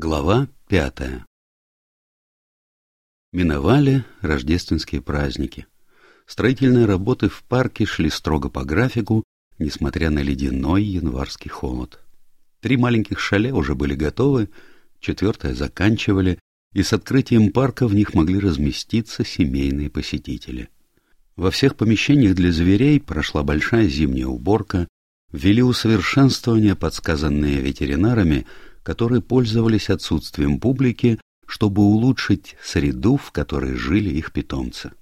Глава пятая Миновали рождественские праздники. Строительные работы в парке шли строго по графику, несмотря на ледяной январский холод. Три маленьких шале уже были готовы, четвертое заканчивали, и с открытием парка в них могли разместиться семейные посетители. Во всех помещениях для зверей прошла большая зимняя уборка, ввели усовершенствования, подсказанные ветеринарами, которые пользовались отсутствием публики, чтобы улучшить среду, в которой жили их питомцы.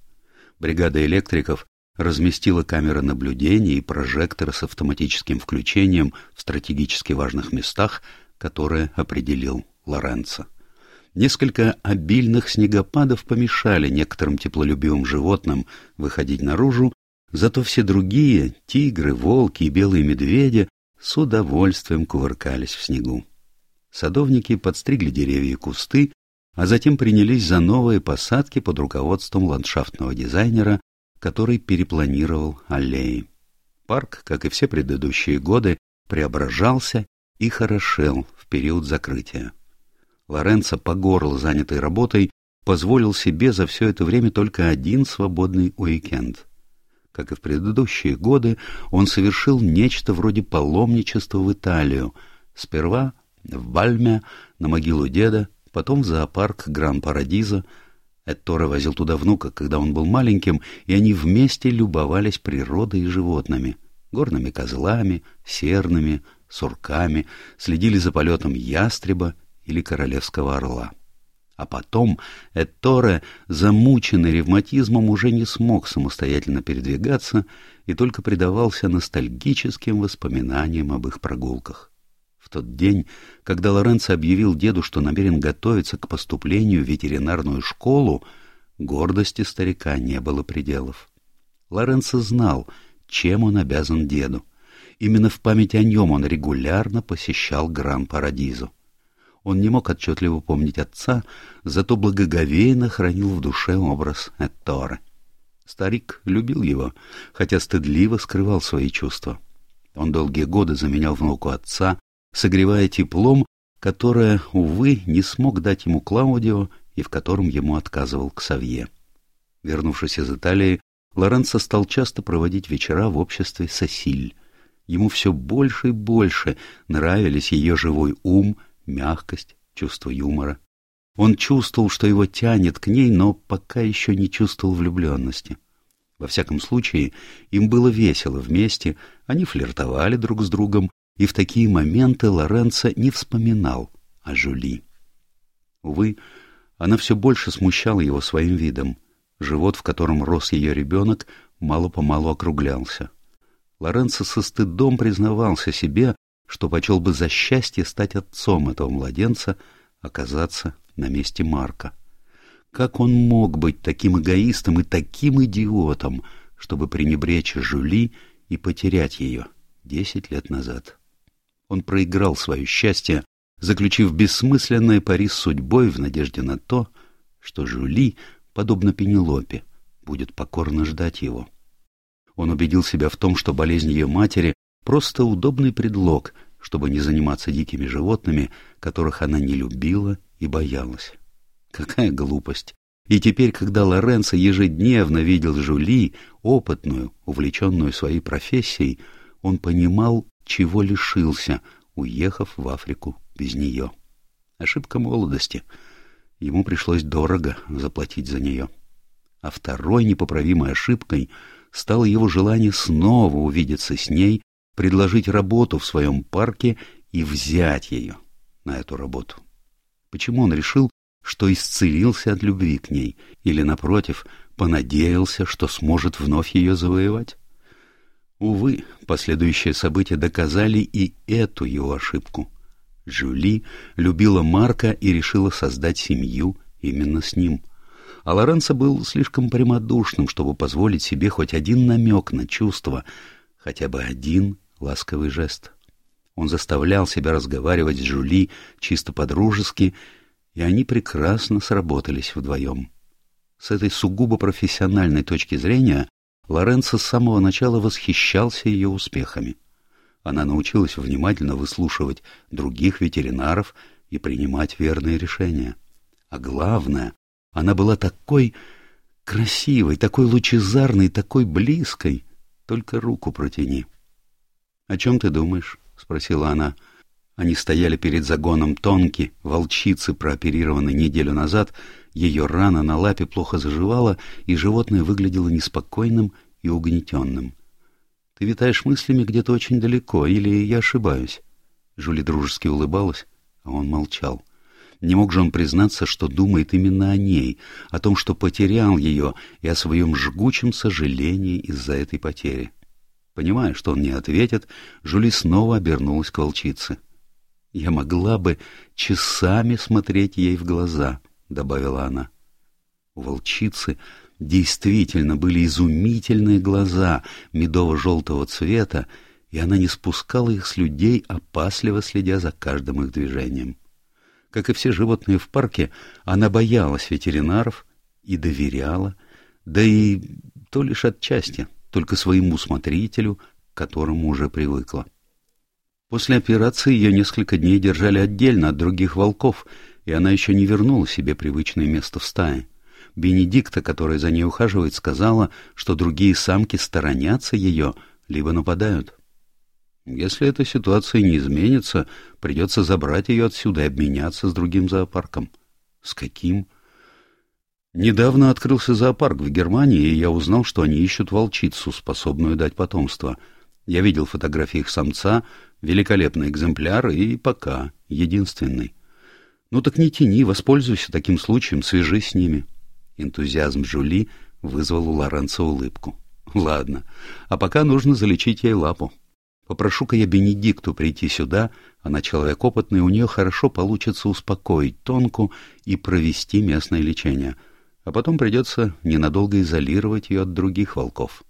Бригада электриков разместила камеры наблюдения и прожекторы с автоматическим включением в стратегически важных местах, которые определил Лоренцо. Несколько обильных снегопадов помешали некоторым теплолюбивым животным выходить наружу, зато все другие — тигры, волки и белые медведи — с удовольствием кувыркались в снегу. Садовники подстригли деревья и кусты, а затем принялись за новые посадки под руководством ландшафтного дизайнера, который перепланировал аллеи. Парк, как и все предыдущие годы, преображался и хорошел в период закрытия. Лоренцо, по горло занятой работой, позволил себе за все это время только один свободный уикенд. Как и в предыдущие годы, он совершил нечто вроде паломничества в Италию, сперва в Бальме, на могилу деда, потом в зоопарк Гран-Парадизо. Этторе возил туда внука, когда он был маленьким, и они вместе любовались природой и животными, горными козлами, серными, сурками, следили за полетом ястреба или королевского орла. А потом Этторе, замученный ревматизмом, уже не смог самостоятельно передвигаться и только предавался ностальгическим воспоминаниям об их прогулках. В тот день, когда Лоренцо объявил деду, что намерен готовиться к поступлению в ветеринарную школу, гордости старика не было пределов. Лоренцо знал, чем он обязан деду. Именно в память о нем он регулярно посещал Гран-Парадизу. Он не мог отчетливо помнить отца, зато благоговейно хранил в душе образ Этторе. Старик любил его, хотя стыдливо скрывал свои чувства. Он долгие годы заменял внуку отца, согревая теплом, которое, увы, не смог дать ему Клаудио и в котором ему отказывал Ксавье. Вернувшись из Италии, Лоренцо стал часто проводить вечера в обществе Сосиль. Ему все больше и больше нравились ее живой ум, мягкость, чувство юмора. Он чувствовал, что его тянет к ней, но пока еще не чувствовал влюбленности. Во всяком случае, им было весело вместе, они флиртовали друг с другом, и в такие моменты Лоренцо не вспоминал о Жюли. Увы, она все больше смущала его своим видом. Живот, в котором рос ее ребенок, мало-помалу округлялся. Лоренцо со стыдом признавался себе, что почел бы за счастье стать отцом этого младенца, оказаться на месте Марка. Как он мог быть таким эгоистом и таким идиотом, чтобы пренебречь Жюли и потерять ее десять лет назад? Он проиграл свое счастье, заключив бессмысленное пари с судьбой в надежде на то, что Жюли, подобно Пенелопе, будет покорно ждать его. Он убедил себя в том, что болезнь ее матери — просто удобный предлог, чтобы не заниматься дикими животными, которых она не любила и боялась. Какая глупость! И теперь, когда Лоренцо ежедневно видел Жюли, опытную, увлеченную своей профессией, он понимал, чего лишился, уехав в Африку без нее. Ошибка молодости. Ему пришлось дорого заплатить за нее. А второй непоправимой ошибкой стало его желание снова увидеться с ней, предложить работу в своем парке и взять ее на эту работу. Почему он решил, что исцелился от любви к ней, или, напротив, понадеялся, что сможет вновь ее завоевать? Увы, последующие события доказали и эту его ошибку. Жюли любила Марка и решила создать семью именно с ним. А Лоренцо был слишком прямодушным, чтобы позволить себе хоть один намек на чувство, хотя бы один ласковый жест. Он заставлял себя разговаривать с Жюли чисто по-дружески, и они прекрасно сработались вдвоем. С этой сугубо профессиональной точки зрения Лоренцо с самого начала восхищался ее успехами. Она научилась внимательно выслушивать других ветеринаров и принимать верные решения. А главное, она была такой красивой, такой лучезарной, такой близкой. Только руку протяни. — О чем ты думаешь? — спросила она. Они стояли перед загоном тонки, волчицы, прооперированной неделю назад. Ее рана на лапе плохо заживала, и животное выглядело неспокойным и угнетенным. — Ты витаешь мыслями где-то очень далеко, или я ошибаюсь? Жули дружески улыбалась, а он молчал. Не мог же он признаться, что думает именно о ней, о том, что потерял ее, и о своем жгучем сожалении из-за этой потери. Понимая, что он не ответит, Жули снова обернулась к волчице. «Я могла бы часами смотреть ей в глаза», — добавила она. У волчицы действительно были изумительные глаза медово-желтого цвета, и она не спускала их с людей, опасливо следя за каждым их движением. Как и все животные в парке, она боялась ветеринаров и доверяла, да и то лишь отчасти, только своему смотрителю, к которому уже привыкла. После операции ее несколько дней держали отдельно от других волков, и она еще не вернула себе привычное место в стае. Бенедикта, которая за ней ухаживает, сказала, что другие самки сторонятся ее, либо нападают. Если эта ситуация не изменится, придется забрать ее отсюда и обменяться с другим зоопарком. С каким? Недавно открылся зоопарк в Германии, и я узнал, что они ищут волчицу, способную дать потомство. Я видел фотографии их самца, великолепный экземпляр и пока единственный. Ну так не тяни, воспользуйся таким случаем, свяжись с ними. Энтузиазм Жули вызвал у Лоренца улыбку. Ладно, а пока нужно залечить ей лапу. Попрошу-ка я Бенедикту прийти сюда, она человек опытный, у нее хорошо получится успокоить Тонку и провести местное лечение, а потом придется ненадолго изолировать ее от других волков.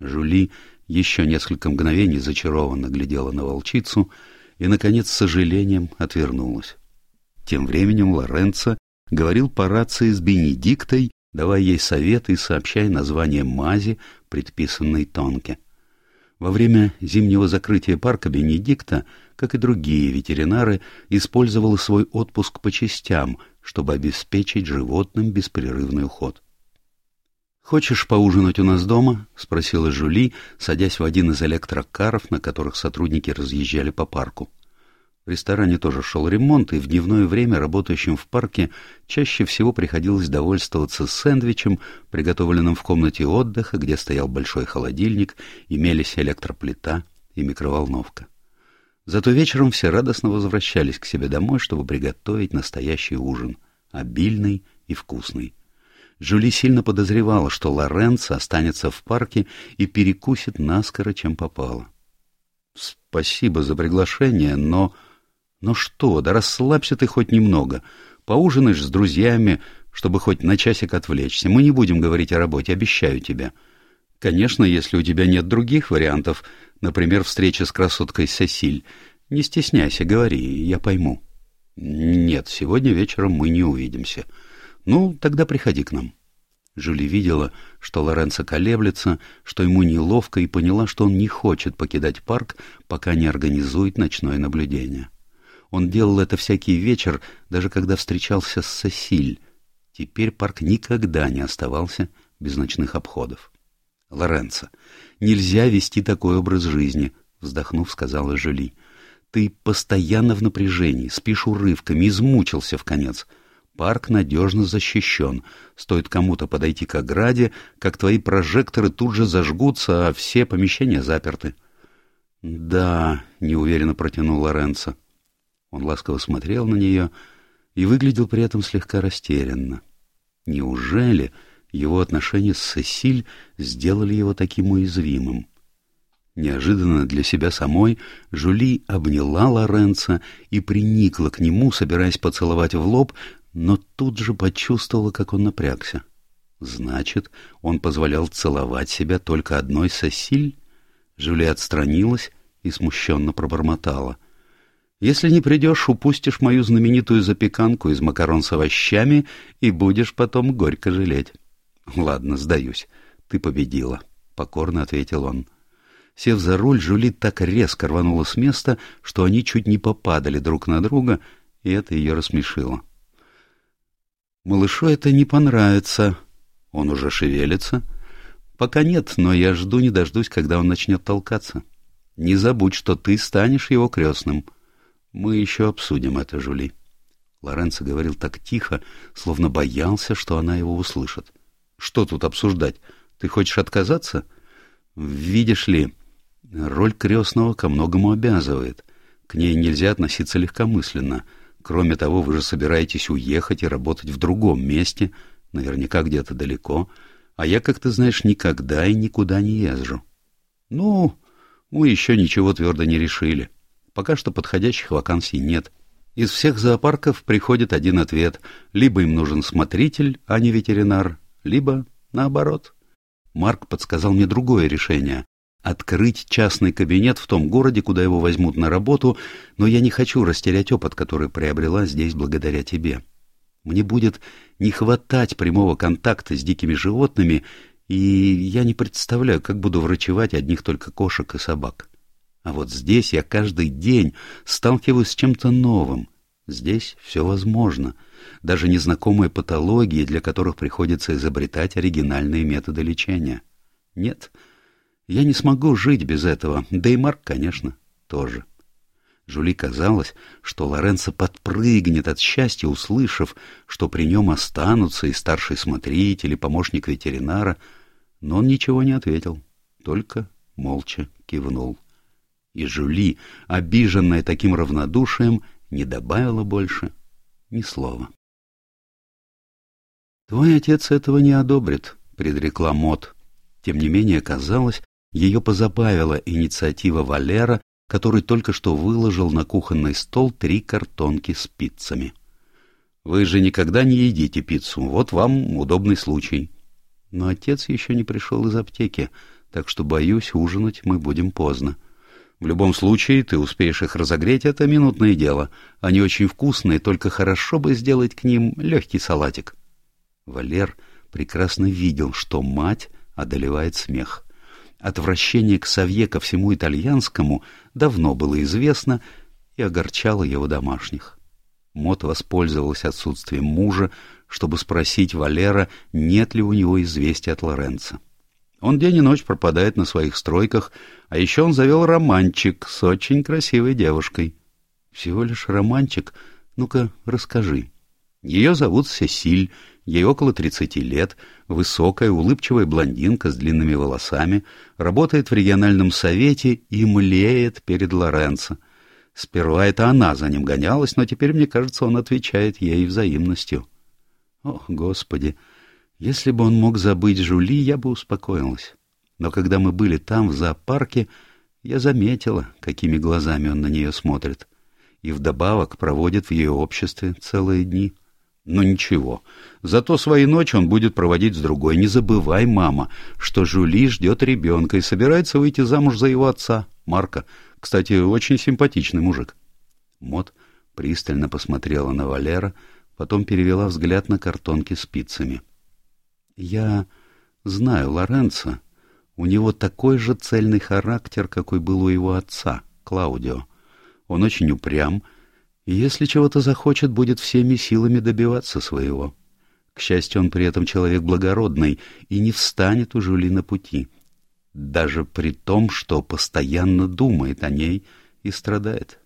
Жули еще несколько мгновений зачарованно глядела на волчицу и, наконец, с сожалением отвернулась. Тем временем Лоренцо говорил по рации с Бенедиктой, давая ей советы и сообщая название мази, предписанной Тонке. Во время зимнего закрытия парка Бенедикта, как и другие ветеринары, использовала свой отпуск по частям, чтобы обеспечить животным беспрерывный уход. «Хочешь поужинать у нас дома?» — спросила Жули, садясь в один из электрокаров, на которых сотрудники разъезжали по парку. В ресторане тоже шел ремонт, и в дневное время работающим в парке чаще всего приходилось довольствоваться сэндвичем, приготовленным в комнате отдыха, где стоял большой холодильник, имелись электроплита и микроволновка. Зато вечером все радостно возвращались к себе домой, чтобы приготовить настоящий ужин, обильный и вкусный. Жюли сильно подозревала, что Лоренцо останется в парке и перекусит наскоро, чем попало. «Спасибо за приглашение, но...» «Ну что, да расслабься ты хоть немного. Поужинаешь с друзьями, чтобы хоть на часик отвлечься. Мы не будем говорить о работе, обещаю тебе. Конечно, если у тебя нет других вариантов, например, встреча с красоткой Сесиль, не стесняйся, говори, я пойму». «Нет, сегодня вечером мы не увидимся. Ну, тогда приходи к нам». Жюли видела, что Лоренцо колеблется, что ему неловко, и поняла, что он не хочет покидать парк, пока не организует ночное наблюдение. Он делал это всякий вечер, даже когда встречался с Сосиль. Теперь парк никогда не оставался без ночных обходов. — Лоренцо, нельзя вести такой образ жизни, — вздохнув, сказала Жюли. — Ты постоянно в напряжении, спишь урывками, измучился в конец. Парк надежно защищен. Стоит кому-то подойти к ограде, как твои прожекторы тут же зажгутся, а все помещения заперты. — Да, — неуверенно протянул Лоренцо. Он ласково смотрел на нее и выглядел при этом слегка растерянно. Неужели его отношения с Сесиль сделали его таким уязвимым? Неожиданно для себя самой Жули обняла Лоренца и приникла к нему, собираясь поцеловать в лоб, но тут же почувствовала, как он напрягся. Значит, он позволял целовать себя только одной Сесиль? Жули отстранилась и смущенно пробормотала — если не придешь, упустишь мою знаменитую запеканку из макарон с овощами и будешь потом горько жалеть. — Ладно, сдаюсь. Ты победила, — покорно ответил он. Сев за руль, Жюли так резко рванула с места, что они чуть не попадали друг на друга, и это ее рассмешило. «Малышу это не понравится. Он уже шевелится?» «Пока нет, но я жду не дождусь, когда он начнет толкаться. Не забудь, что ты станешь его крестным. Мы еще обсудим это, Жули». Лоренцо говорил так тихо, словно боялся, что она его услышит. «Что тут обсуждать? Ты хочешь отказаться?» «Видишь ли, роль крестного ко многому обязывает. К ней нельзя относиться легкомысленно. Кроме того, вы же собираетесь уехать и работать в другом месте, наверняка где-то далеко, а я, как ты знаешь, никогда и никуда не езжу». «Ну, мы еще ничего твердо не решили. Пока что подходящих вакансий нет». Из всех зоопарков приходит один ответ. Либо им нужен смотритель, а не ветеринар, либо наоборот. Марк подсказал мне другое решение — открыть частный кабинет в том городе, куда его возьмут на работу, но я не хочу растерять опыт, который приобрела здесь благодаря тебе. Мне будет не хватать прямого контакта с дикими животными, и я не представляю, как буду врачевать одних только кошек и собак. А вот здесь я каждый день сталкиваюсь с чем-то новым. Здесь все возможно. Даже незнакомые патологии, для которых приходится изобретать оригинальные методы лечения. Нет, я не смогу жить без этого, да и Марк, конечно, тоже. Жули казалось, что Лоренцо подпрыгнет от счастья, услышав, что при нем останутся и старший смотритель, и помощник ветеринара, но он ничего не ответил, только молча кивнул и Жули, обиженная таким равнодушием, не добавила больше ни слова. «Твой отец этого не одобрит», — предрекла Мот. Тем не менее, казалось, ее позабавила инициатива Валера, который только что выложил на кухонный стол три картонки с пиццами. «Вы же никогда не едите пиццу, вот вам удобный случай». Но отец еще не пришел из аптеки, так что, боюсь, ужинать мы будем поздно. В любом случае, ты успеешь их разогреть, это минутное дело. Они очень вкусные, только хорошо бы сделать к ним легкий салатик. Валер прекрасно видел, что мать одолевает смех. Отвращение к Савье ко всему итальянскому давно было известно и огорчало его домашних. Мот воспользовалась отсутствием мужа, чтобы спросить Валера, нет ли у него известия от Лоренца. Он день и ночь пропадает на своих стройках, а еще он завел романчик с очень красивой девушкой. Всего лишь романчик? Ну-ка, расскажи. Ее зовут Сесиль, ей около тридцати лет, высокая, улыбчивая блондинка с длинными волосами, работает в региональном совете и млеет перед Лоренцо. Сперва это она за ним гонялась, но теперь, мне кажется, он отвечает ей взаимностью. Ох, Господи! Если бы он мог забыть Жули, я бы успокоилась. Но когда мы были там, в зоопарке, я заметила, какими глазами он на нее смотрит. И вдобавок проводит в ее обществе целые дни. Но ничего, зато свои ночи он будет проводить с другой. Не забывай, мама, что Жули ждет ребенка и собирается выйти замуж за его отца, Марка. Кстати, очень симпатичный мужик. Мот пристально посмотрела на Валера, потом перевела взгляд на картонки с пиццами. Я знаю Лоренцо. У него такой же цельный характер, какой был у его отца, Клаудио. Он очень упрям, и если чего-то захочет, будет всеми силами добиваться своего. К счастью, он при этом человек благородный и не встанет у Жюли на пути, даже при том, что постоянно думает о ней и страдает.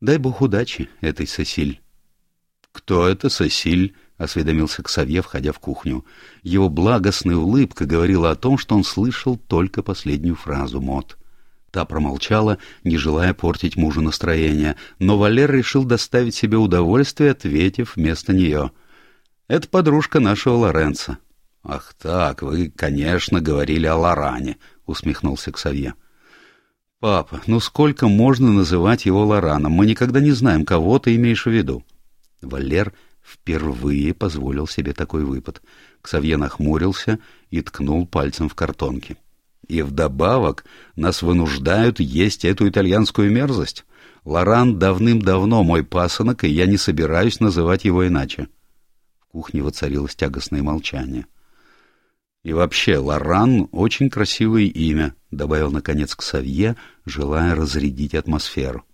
Дай бог удачи этой Сосиль. — Кто это Сосиль? — осведомился Ксавье, входя в кухню. Его благостная улыбка говорила о том, что он слышал только последнюю фразу Мот. Та промолчала, не желая портить мужу настроение, но Валер решил доставить себе удовольствие, ответив вместо нее. «Это подружка нашего Лоренца». «Ах так, вы, конечно, говорили о Лоране», — усмехнулся Ксавье. «Папа, ну сколько можно называть его Лораном? Мы никогда не знаем, кого ты имеешь в виду». Валер Впервые позволил себе такой выпад. Ксавье нахмурился и ткнул пальцем в картонки. И вдобавок нас вынуждают есть эту итальянскую мерзость. Лоран давным-давно мой пасынок, и я не собираюсь называть его иначе. В кухне воцарилось тягостное молчание. И вообще, Лоран — очень красивое имя, — добавил наконец Ксавье, желая разрядить атмосферу.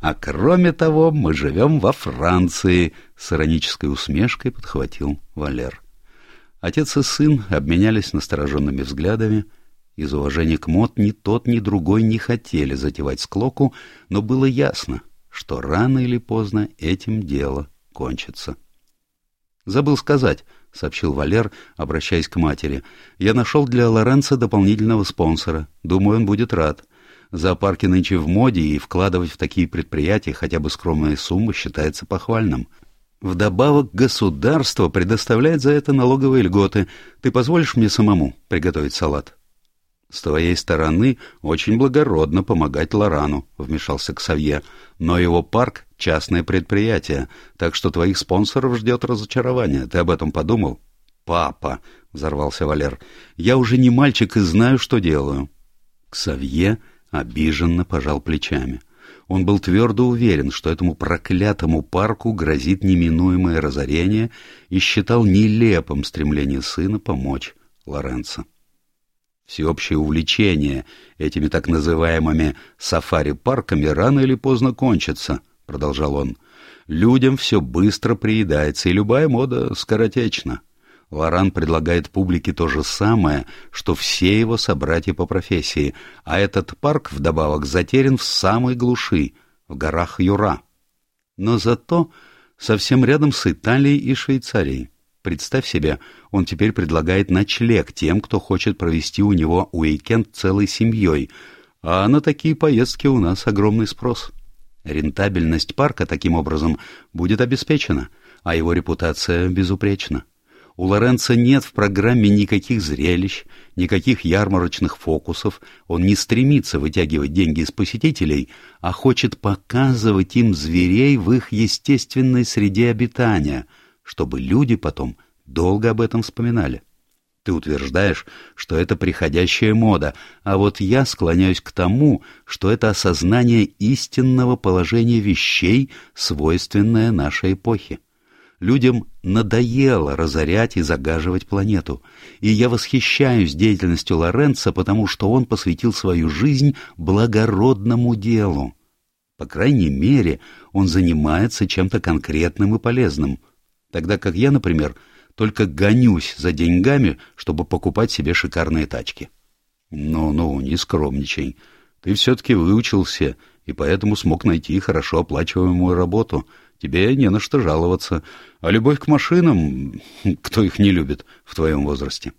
А кроме того, мы живем во Франции, — с иронической усмешкой подхватил Валер. Отец и сын обменялись настороженными взглядами. Из уважения к Мот ни тот, ни другой не хотели затевать склоку, но было ясно, что рано или поздно этим дело кончится. «Забыл сказать», — сообщил Валер, обращаясь к матери. «Я нашел для Лоренца дополнительного спонсора. Думаю, он будет рад. Зоопарки нынче в моде, и вкладывать в такие предприятия хотя бы скромные суммы считается похвальным. Вдобавок государство предоставляет за это налоговые льготы. Ты позволишь мне самому приготовить салат? — С твоей стороны очень благородно помогать Лорану, — вмешался Ксавье. — Но его парк — частное предприятие, так что твоих спонсоров ждет разочарование. Ты об этом подумал? — Папа, — взорвался Валер, — я уже не мальчик и знаю, что делаю. Ксавье обиженно пожал плечами. Он был твердо уверен, что этому проклятому парку грозит неминуемое разорение и считал нелепым стремление сына помочь Лоренцо. Всеобщее увлечение этими так называемыми сафари-парками рано или поздно кончится, — продолжал он. Людям все быстро приедается, и любая мода скоротечна. Лоран предлагает публике то же самое, что все его собратья по профессии, а этот парк вдобавок затерян в самой глуши, в горах Юра. Но зато совсем рядом с Италией и Швейцарией. Представь себе, он теперь предлагает ночлег тем, кто хочет провести у него уикенд целой семьей, а на такие поездки у нас огромный спрос. Рентабельность парка таким образом будет обеспечена, а его репутация безупречна. У Лоренца нет в программе никаких зрелищ, никаких ярмарочных фокусов, он не стремится вытягивать деньги из посетителей, а хочет показывать им зверей в их естественной среде обитания, чтобы люди потом долго об этом вспоминали. Ты утверждаешь, что это приходящая мода, а вот я склоняюсь к тому, что это осознание истинного положения вещей, свойственное нашей эпохе. Людям надоело разорять и загаживать планету, и я восхищаюсь деятельностью Лоренца, потому что он посвятил свою жизнь благородному делу. По крайней мере, он занимается чем-то конкретным и полезным, тогда как я, например, только гонюсь за деньгами, чтобы покупать себе шикарные тачки. Ну-ну, не скромничай. Ты все-таки выучился, и поэтому смог найти хорошо оплачиваемую работу — Тебе не на что жаловаться. А любовь к машинам, кто их не любит в твоем возрасте?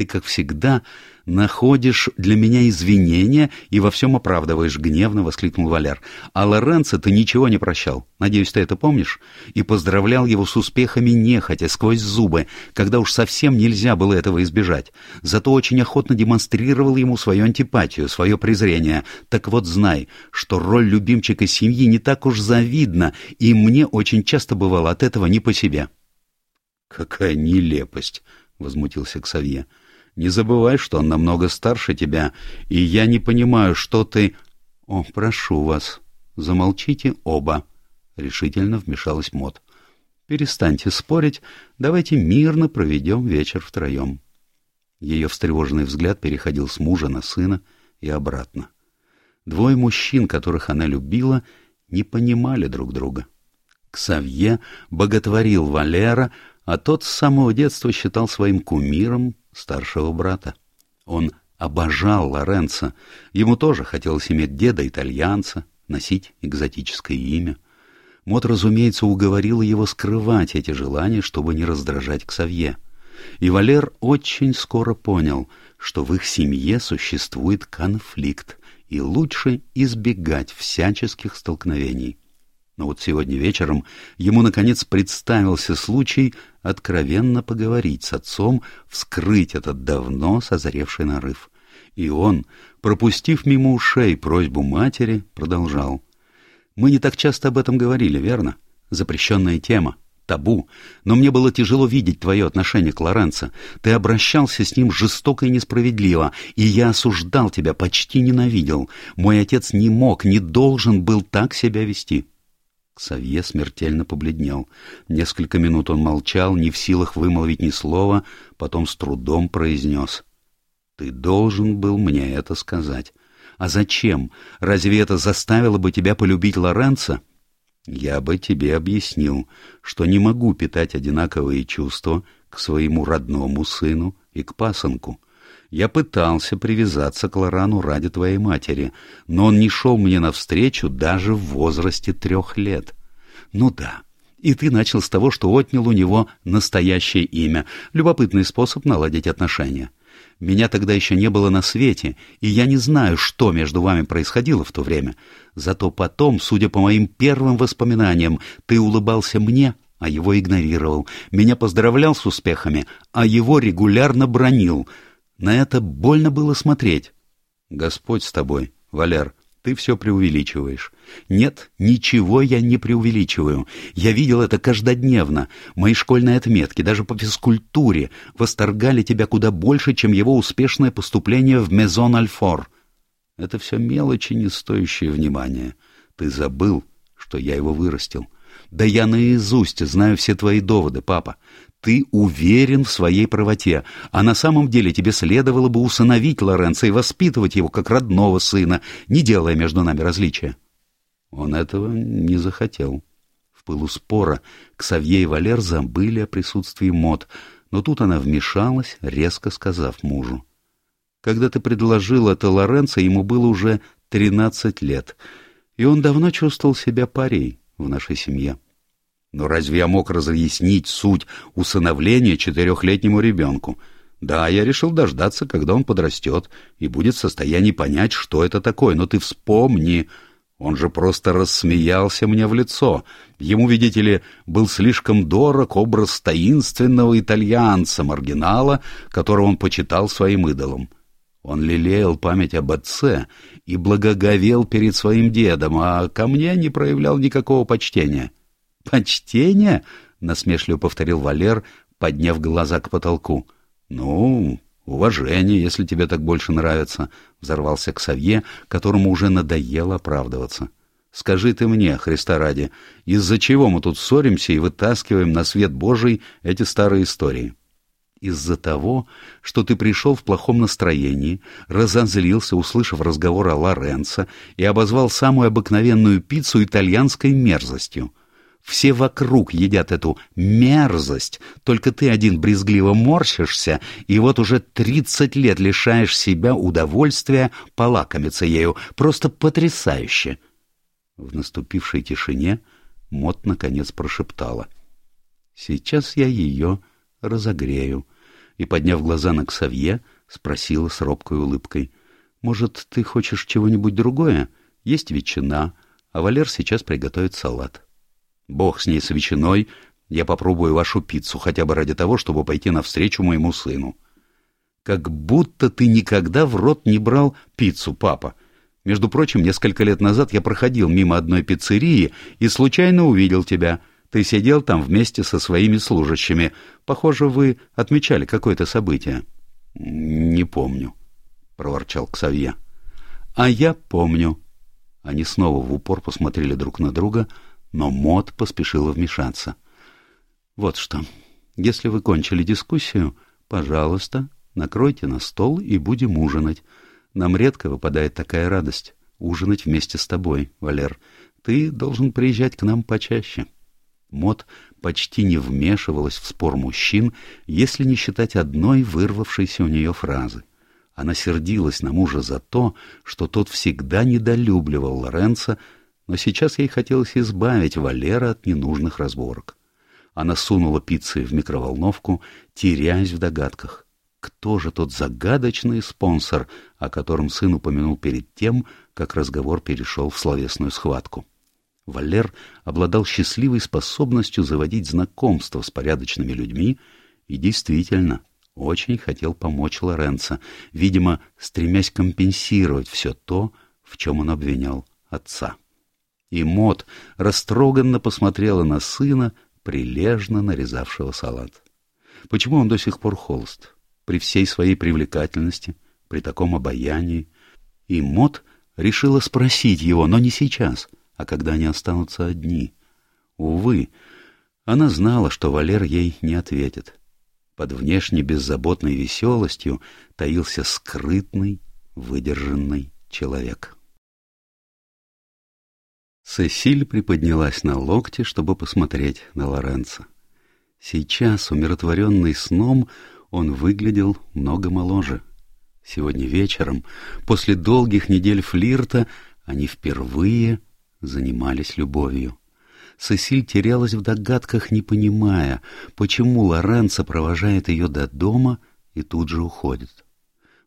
Ты, как всегда, находишь для меня извинения и во всем оправдываешь, — гневно воскликнул Валяр. А Лоренцо ты ничего не прощал. Надеюсь, ты это помнишь? И поздравлял его с успехами нехотя, сквозь зубы, когда уж совсем нельзя было этого избежать. Зато очень охотно демонстрировал ему свою антипатию, свое презрение. Так вот знай, что роль любимчика семьи не так уж завидна, и мне очень часто бывало от этого не по себе. — Какая нелепость! — возмутился Ксавье. — не забывай, что он намного старше тебя, и я не понимаю, что ты... — О, прошу вас, замолчите оба, — решительно вмешалась Мот. — Перестаньте спорить, давайте мирно проведем вечер втроем. Ее встревоженный взгляд переходил с мужа на сына и обратно. Двое мужчин, которых она любила, не понимали друг друга. Ксавье боготворил Валера, а тот с самого детства считал своим кумиром старшего брата. Он обожал Лоренцо. Ему тоже хотелось иметь деда-итальянца, носить экзотическое имя. Мот, разумеется, уговорила его скрывать эти желания, чтобы не раздражать Ксавье. И Валер очень скоро понял, что в их семье существует конфликт, и лучше избегать всяческих столкновений. Но вот сегодня вечером ему, наконец, представился случай откровенно поговорить с отцом, вскрыть этот давно созревший нарыв. И он, пропустив мимо ушей просьбу матери, продолжал. «Мы не так часто об этом говорили, верно? Запрещенная тема, табу. Но мне было тяжело видеть твое отношение к Лоренцо. Ты обращался с ним жестоко и несправедливо, и я осуждал тебя, почти ненавидел. Мой отец не мог, не должен был так себя вести». Савье смертельно побледнел. Несколько минут он молчал, не в силах вымолвить ни слова, потом с трудом произнес. «Ты должен был мне это сказать. А зачем? Разве это заставило бы тебя полюбить Лоренца? Я бы тебе объяснил, что не могу питать одинаковые чувства к своему родному сыну и к пасынку. Я пытался привязаться к Лорану ради твоей матери, но он не шел мне навстречу даже в возрасте трех лет. Ну да, и ты начал с того, что отнял у него настоящее имя. Любопытный способ наладить отношения. Меня тогда еще не было на свете, и я не знаю, что между вами происходило в то время. Зато потом, судя по моим первым воспоминаниям, ты улыбался мне, а его игнорировал, меня поздравлял с успехами, а его регулярно бронил. На это больно было смотреть. Господь с тобой, Валер, ты все преувеличиваешь. Нет, ничего я не преувеличиваю. Я видел это каждодневно. Мои школьные отметки, даже по физкультуре, восторгали тебя куда больше, чем его успешное поступление в Мезон Альфор. Это все мелочи, не стоящие внимания. Ты забыл, что я его вырастил. Да я наизусть знаю все твои доводы, папа. Ты уверен в своей правоте, а на самом деле тебе следовало бы усыновить Лоренца и воспитывать его как родного сына, не делая между нами различия. Он этого не захотел. В пылу спора Ксавье и Валер забыли о присутствии Мод, но тут она вмешалась, резко сказав мужу. Когда ты предложил это Лоренцо, ему было уже тринадцать лет, и он давно чувствовал себя парей в нашей семье. Но разве я мог разъяснить суть усыновления четырехлетнему ребенку? Да, я решил дождаться, когда он подрастет и будет в состоянии понять, что это такое. Но ты вспомни, он же просто рассмеялся мне в лицо. Ему, видите ли, был слишком дорог образ таинственного итальянца, маргинала, которого он почитал своим идолом. Он лелеял память об отце и благоговел перед своим дедом, а ко мне не проявлял никакого почтения. «Почтение?» — насмешливо повторил Валер, подняв глаза к потолку. «Ну, уважение, если тебе так больше нравится», — взорвался Ксавье, которому уже надоело оправдываться. «Скажи ты мне, Христа ради, из-за чего мы тут ссоримся и вытаскиваем на свет Божий эти старые истории?» из-за того, что ты пришел в плохом настроении, разозлился, услышав разговор о Лоренцо, и обозвал самую обыкновенную пиццу итальянской мерзостью. Все вокруг едят эту мерзость, только ты один брезгливо морщишься, и вот уже тридцать лет лишаешь себя удовольствия полакомиться ею. Просто потрясающе!» В наступившей тишине Мот наконец прошептала. «Сейчас я ее разогрею». И, подняв глаза на Ксавье, спросила с робкой улыбкой. «Может, ты хочешь чего-нибудь другое? Есть ветчина, а Валер сейчас приготовит салат». Бог с ней с ветчиной, я попробую вашу пиццу хотя бы ради того, чтобы пойти навстречу моему сыну. Как будто ты никогда в рот не брал пиццу, папа. Между прочим, несколько лет назад я проходил мимо одной пиццерии и случайно увидел тебя. Ты сидел там вместе со своими служащими. Похоже, вы отмечали какое-то событие. — Не помню, — проворчал Ксавье. — А я помню. Они снова в упор посмотрели друг на друга — но Мод поспешила вмешаться. «Вот что. Если вы кончили дискуссию, пожалуйста, накройте на стол и будем ужинать. Нам редко выпадает такая радость — ужинать вместе с тобой, Валер. Ты должен приезжать к нам почаще». Мод почти не вмешивалась в спор мужчин, если не считать одной вырвавшейся у нее фразы. Она сердилась на мужа за то, что тот всегда недолюбливал Лоренца, но сейчас ей хотелось избавить Валера от ненужных разборок. Она сунула пиццы в микроволновку, теряясь в догадках. Кто же тот загадочный спонсор, о котором сын упомянул перед тем, как разговор перешел в словесную схватку? Валер обладал счастливой способностью заводить знакомства с порядочными людьми и действительно очень хотел помочь Лоренцо, видимо, стремясь компенсировать все то, в чем он обвинял отца. И Мот растроганно посмотрела на сына, прилежно нарезавшего салат. Почему он до сих пор холст? При всей своей привлекательности, при таком обаянии. И Мот решила спросить его, но не сейчас, а когда они останутся одни. Увы, она знала, что Валер ей не ответит. Под внешне беззаботной веселостью таился скрытный, выдержанный человек. Сесиль приподнялась на локте, чтобы посмотреть на Лоренца. Сейчас, умиротворенный сном, он выглядел много моложе. Сегодня вечером, после долгих недель флирта, они впервые занимались любовью. Сесиль терялась в догадках, не понимая, почему Лоренцо провожает ее до дома и тут же уходит.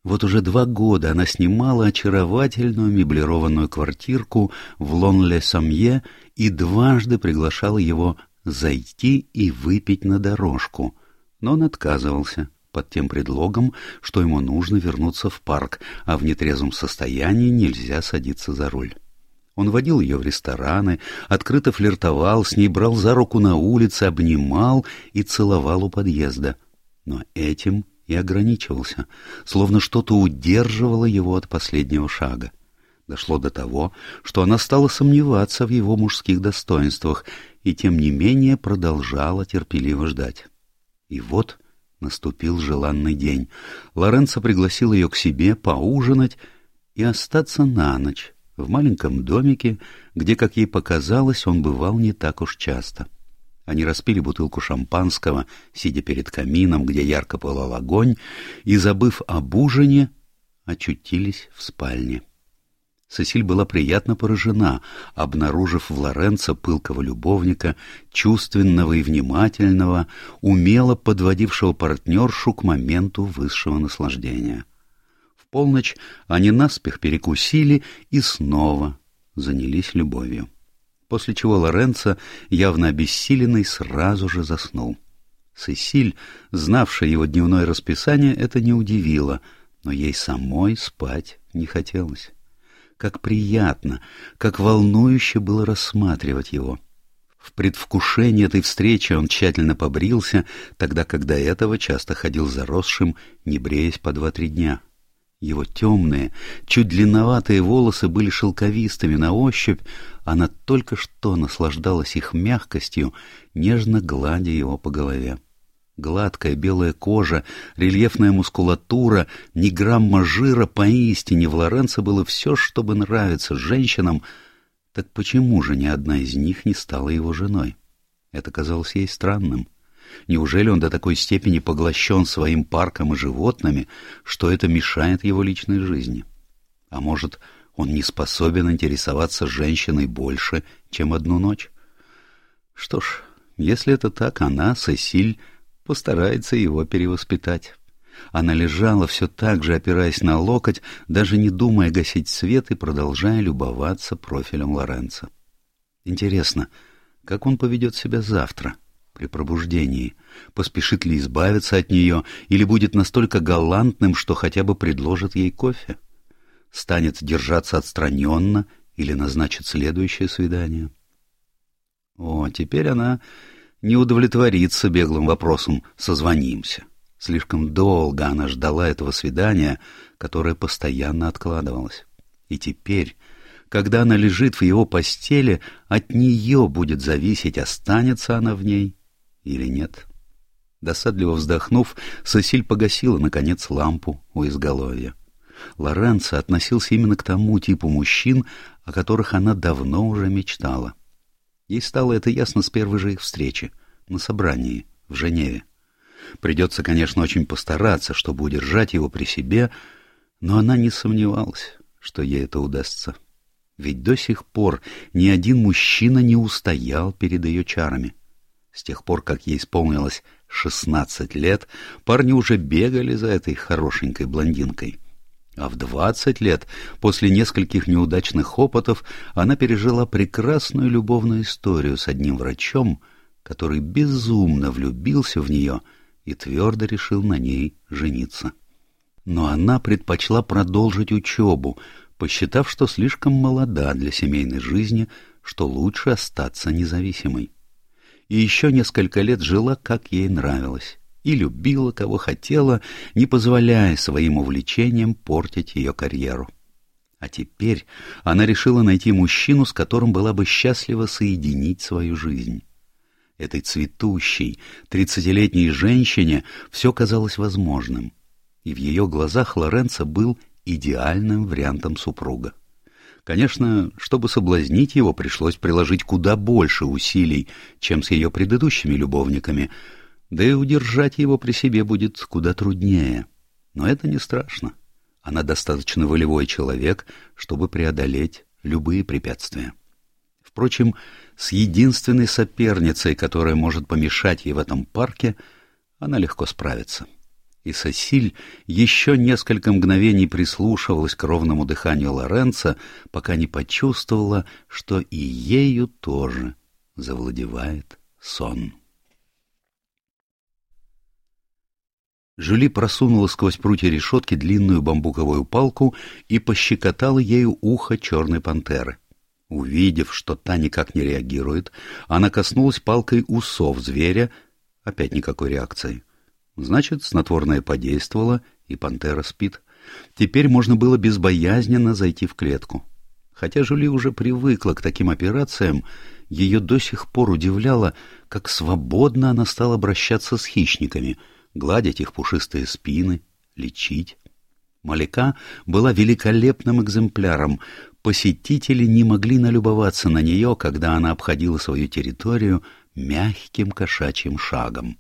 Вот уже два года она снимала очаровательную меблированную квартирку в Лон-Ле-Самье и дважды приглашала его зайти и выпить на дорожку, но он отказывался под тем предлогом, что ему нужно вернуться в парк, а в нетрезвом состоянии нельзя садиться за руль. Он водил ее в рестораны, открыто флиртовал с ней, брал за руку на улице, обнимал и целовал у подъезда. Но этим и ограничивался, словно что-то удерживало его от последнего шага. Дошло до того, что она стала сомневаться в его мужских достоинствах и, тем не менее, продолжала терпеливо ждать. И вот наступил желанный день. Лоренцо пригласил ее к себе поужинать и остаться на ночь в маленьком домике, где, как ей показалось, он бывал не так уж часто. Они распили бутылку шампанского, сидя перед камином, где ярко пылал огонь, и, забыв об ужине, очутились в спальне. Сесиль была приятно поражена, обнаружив в Лоренцо пылкого любовника, чувственного и внимательного, умело подводившего партнершу к моменту высшего наслаждения. В полночь они наспех перекусили и снова занялись любовью. После чего Лоренцо, явно обессиленный, сразу же заснул. Сесиль, знавшая его дневное расписание, это не удивило, но ей самой спать не хотелось. Как приятно, как волнующе было рассматривать его. В предвкушении этой встречи он тщательно побрился, тогда как до этого часто ходил заросшим, не бреясь по два-три дня. Его темные, чуть длинноватые волосы были шелковистыми на ощупь, она только что наслаждалась их мягкостью, нежно гладя его по голове. Гладкая белая кожа, рельефная мускулатура, ни грамма жира поистине в Лоренцо было все, чтобы нравиться женщинам. Так почему же ни одна из них не стала его женой? Это казалось ей странным. Неужели он до такой степени поглощен своим парком и животными, что это мешает его личной жизни? А может, он не способен интересоваться женщиной больше, чем одну ночь? Что ж, если это так, она, Сесиль, постарается его перевоспитать. Она лежала все так же, опираясь на локоть, даже не думая гасить свет и продолжая любоваться профилем Лоренца. Интересно, как он поведет себя завтра, при пробуждении? Поспешит ли избавиться от нее или будет настолько галантным, что хотя бы предложит ей кофе? Станет держаться отстраненно или назначит следующее свидание? О, теперь она не удовлетворится беглым вопросом «созвонимся». Слишком долго она ждала этого свидания, которое постоянно откладывалось. И теперь, когда она лежит в его постели, от нее будет зависеть, останется она в ней или нет. Досадливо вздохнув, Сосиль погасила, наконец, лампу у изголовья. Лоренцо относился именно к тому типу мужчин, о которых она давно уже мечтала. Ей стало это ясно с первой же их встречи, на собрании в Женеве. Придется, конечно, очень постараться, чтобы удержать его при себе, но она не сомневалась, что ей это удастся. Ведь до сих пор ни один мужчина не устоял перед ее чарами. С тех пор, как ей исполнилось шестнадцать лет, парни уже бегали за этой хорошенькой блондинкой. А в двадцать лет, после нескольких неудачных опытов, она пережила прекрасную любовную историю с одним врачом, который безумно влюбился в нее и твердо решил на ней жениться. Но она предпочла продолжить учебу, посчитав, что слишком молода для семейной жизни, что лучше остаться независимой. И еще несколько лет жила, как ей нравилось, и любила, кого хотела, не позволяя своим увлечениям портить ее карьеру. А теперь она решила найти мужчину, с которым была бы счастлива соединить свою жизнь. Этой цветущей, тридцатилетней женщине все казалось возможным, и в ее глазах Лоренцо был идеальным вариантом супруга. Конечно, чтобы соблазнить его, пришлось приложить куда больше усилий, чем с ее предыдущими любовниками, да и удержать его при себе будет куда труднее. Но это не страшно. Она достаточно волевой человек, чтобы преодолеть любые препятствия. Впрочем, с единственной соперницей, которая может помешать ей в этом парке, она легко справится и Сосиль еще несколько мгновений прислушивалась к ровному дыханию Лоренца, пока не почувствовала, что и ею тоже завладевает сон. Жюли просунула сквозь прутья решетки длинную бамбуковую палку и пощекотала ею ухо черной пантеры. Увидев, что та никак не реагирует, она коснулась палкой усов зверя, опять никакой реакции. Значит, снотворное подействовало, и пантера спит. Теперь можно было безбоязненно зайти в клетку. Хотя Жули уже привыкла к таким операциям, ее до сих пор удивляло, как свободно она стала обращаться с хищниками, гладить их пушистые спины, лечить. Маляка была великолепным экземпляром. Посетители не могли налюбоваться на нее, когда она обходила свою территорию мягким кошачьим шагом.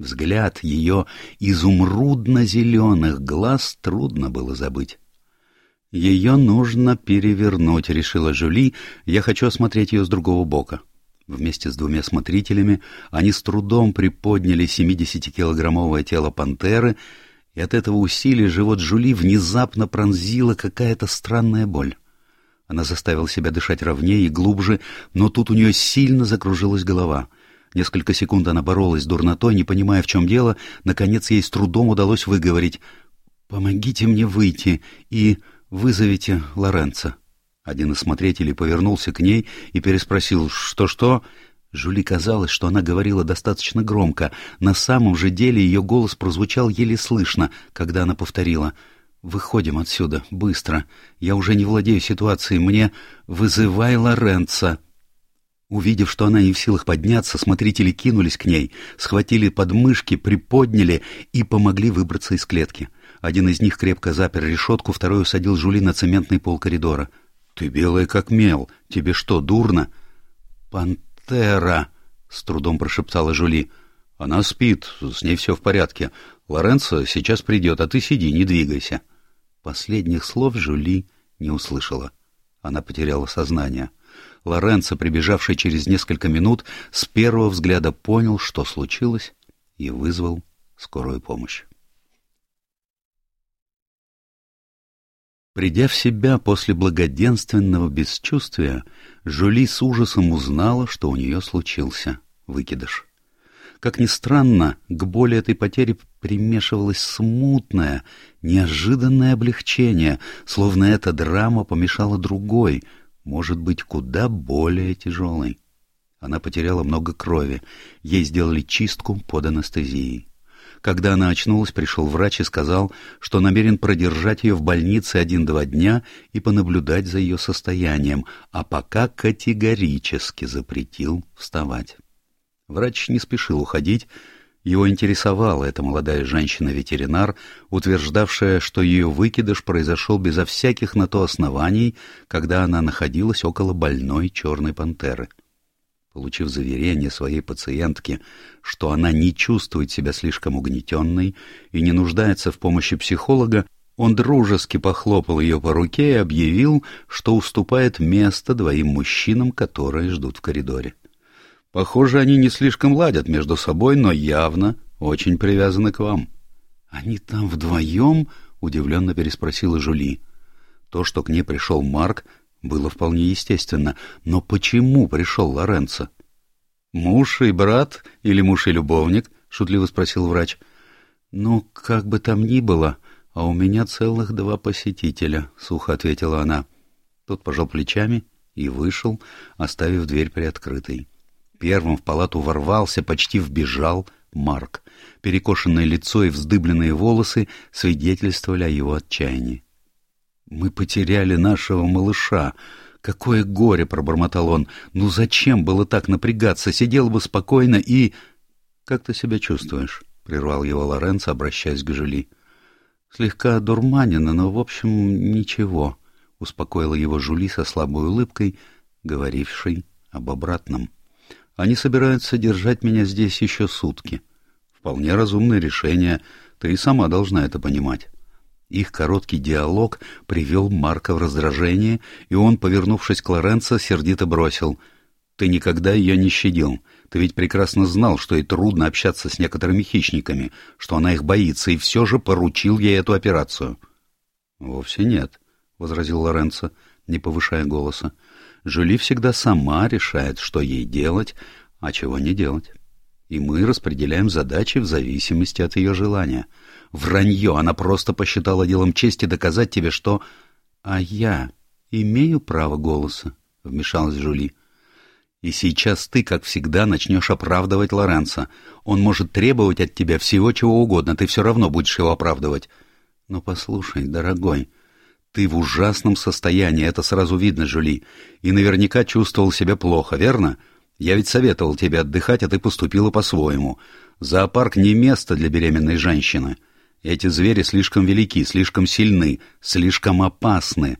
Взгляд ее изумрудно-зеленых глаз трудно было забыть. «Ее нужно перевернуть», — решила Жюли. «Я хочу осмотреть ее с другого бока». Вместе с двумя смотрителями они с трудом приподняли 70-килограммовое тело пантеры, и от этого усилия живот Жюли внезапно пронзила какая-то странная боль. Она заставила себя дышать ровнее и глубже, но тут у нее сильно закружилась голова — Несколько секунд она боролась с дурнотой, не понимая, в чем дело. Наконец ей с трудом удалось выговорить. «Помогите мне выйти и вызовите Лоренца». Один из смотрителей повернулся к ней и переспросил «Что-что?». Жули казалось, что она говорила достаточно громко. На самом же деле ее голос прозвучал еле слышно, когда она повторила «Выходим отсюда, быстро. Я уже не владею ситуацией. Мне вызывай Лоренца». Увидев, что она не в силах подняться, смотрители кинулись к ней, схватили подмышки, приподняли и помогли выбраться из клетки. Один из них крепко запер решетку, второй усадил Жули на цементный пол коридора. — Ты белая как мел. Тебе что, дурно? — Пантера! — с трудом прошептала Жули. — Она спит, с ней все в порядке. Лоренцо сейчас придет, а ты сиди, не двигайся. Последних слов Жули не услышала. Она потеряла сознание. — Лоренцо, прибежавший через несколько минут, с первого взгляда понял, что случилось, и вызвал скорую помощь. Придя в себя после благоденственного бесчувствия, Жули с ужасом узнала, что у нее случился выкидыш. Как ни странно, к боли этой потери примешивалось смутное, неожиданное облегчение, словно эта драма помешала другой, может быть куда более тяжелой. Она потеряла много крови, ей сделали чистку под анестезией. Когда она очнулась, пришел врач и сказал, что намерен продержать ее в больнице один-два дня и понаблюдать за ее состоянием, а пока категорически запретил вставать. Врач не спешил уходить, его интересовала эта молодая женщина-ветеринар, утверждавшая, что ее выкидыш произошел безо всяких на то оснований, когда она находилась около больной черной пантеры. Получив заверение своей пациентки, что она не чувствует себя слишком угнетенной и не нуждается в помощи психолога, он дружески похлопал ее по руке и объявил, что уступает место двоим мужчинам, которые ждут в коридоре. Похоже, они не слишком ладят между собой, но явно очень привязаны к вам. — Они там вдвоем? — удивленно переспросила Жули. То, что к ней пришел Марк, было вполне естественно. Но почему пришел Лоренцо? — Муж и брат или муж и любовник? — шутливо спросил врач. — Ну, как бы там ни было, а у меня целых два посетителя, — сухо ответила она. Тот пожал плечами и вышел, оставив дверь приоткрытой. Первым в палату ворвался, почти вбежал Марк. Перекошенное лицо и вздыбленные волосы свидетельствовали о его отчаянии. «Мы потеряли нашего малыша. Какое горе!» — пробормотал он. «Ну зачем было так напрягаться? Сидел бы спокойно и...» «Как ты себя чувствуешь?» — прервал его Лоренцо, обращаясь к Жюли. Слегка одурманена, но, в общем, ничего, — успокоила его Жули со слабой улыбкой, говорившей об обратном. Они собираются держать меня здесь еще сутки. Вполне разумное решение, ты и сама должна это понимать. Их короткий диалог привел Марка в раздражение, и он, повернувшись к Лоренцо, сердито бросил. «Ты никогда ее не щадил. Ты ведь прекрасно знал, что ей трудно общаться с некоторыми хищниками, что она их боится, и все же поручил ей эту операцию». «Вовсе нет», — возразил Лоренцо, не повышая голоса. «Жюли всегда сама решает, что ей делать, а чего не делать. И мы распределяем задачи в зависимости от ее желания». Вранье, она просто посчитала делом чести доказать тебе, что... — А я имею право голоса, — вмешалась Жули. — И сейчас ты, как всегда, начнешь оправдывать Лоренца. Он может требовать от тебя всего, чего угодно, ты все равно будешь его оправдывать. Но послушай, дорогой, ты в ужасном состоянии, это сразу видно, Жули, и наверняка чувствовал себя плохо, верно? Я ведь советовал тебе отдыхать, а ты поступила по-своему. Зоопарк не место для беременной женщины. — эти звери слишком велики, слишком сильны, слишком опасны.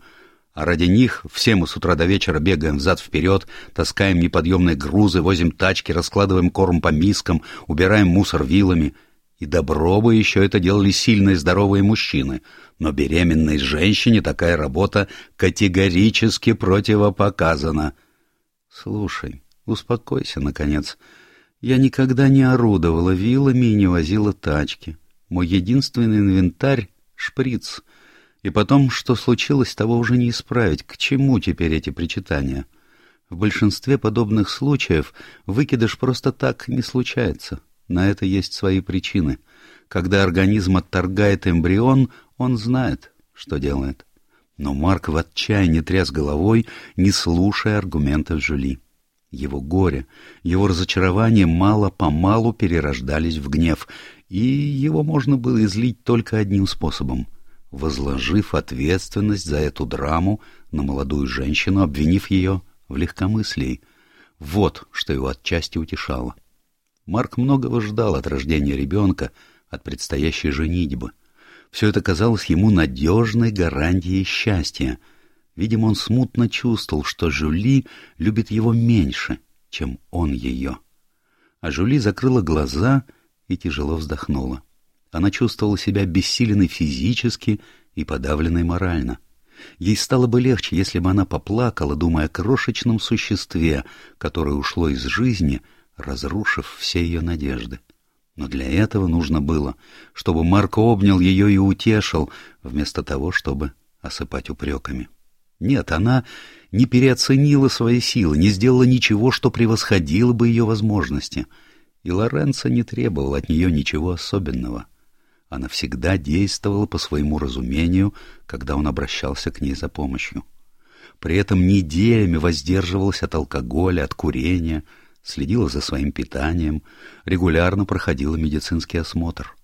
А ради них все мы с утра до вечера бегаем взад-вперед, таскаем неподъемные грузы, возим тачки, раскладываем корм по мискам, убираем мусор вилами. И добро бы еще это делали сильные здоровые мужчины. Но беременной женщине такая работа категорически противопоказана. Слушай, успокойся, наконец. Я никогда не орудовала вилами и не возила тачки. Мой единственный инвентарь — шприц. И потом, что случилось, того уже не исправить. К чему теперь эти причитания? В большинстве подобных случаев выкидыш просто так не случается. На это есть свои причины. Когда организм отторгает эмбрион, он знает, что делает. Но Марк в отчаянии тряс головой, не слушая аргументов Жюли. Его горе, его разочарование мало-помалу перерождались в гнев, и его можно было излить только одним способом — возложив ответственность за эту драму на молодую женщину, обвинив ее в легкомыслии. Вот что его отчасти утешало. Марк многого ждал от рождения ребенка, от предстоящей женитьбы. Все это казалось ему надежной гарантией счастья. Видимо, он смутно чувствовал, что Жюли любит его меньше, чем он ее. А Жюли закрыла глаза — и тяжело вздохнула. Она чувствовала себя бессиленной физически и подавленной морально. Ей стало бы легче, если бы она поплакала, думая о крошечном существе, которое ушло из жизни, разрушив все ее надежды. Но для этого нужно было, чтобы Марк обнял ее и утешил, вместо того, чтобы осыпать упреками. Нет, она не переоценила свои силы, не сделала ничего, что превосходило бы ее возможности — и Лоренцо не требовал от нее ничего особенного. Она всегда действовала по своему разумению, когда он обращался к ней за помощью. При этом неделями воздерживалась от алкоголя, от курения, следила за своим питанием, регулярно проходила медицинский осмотр.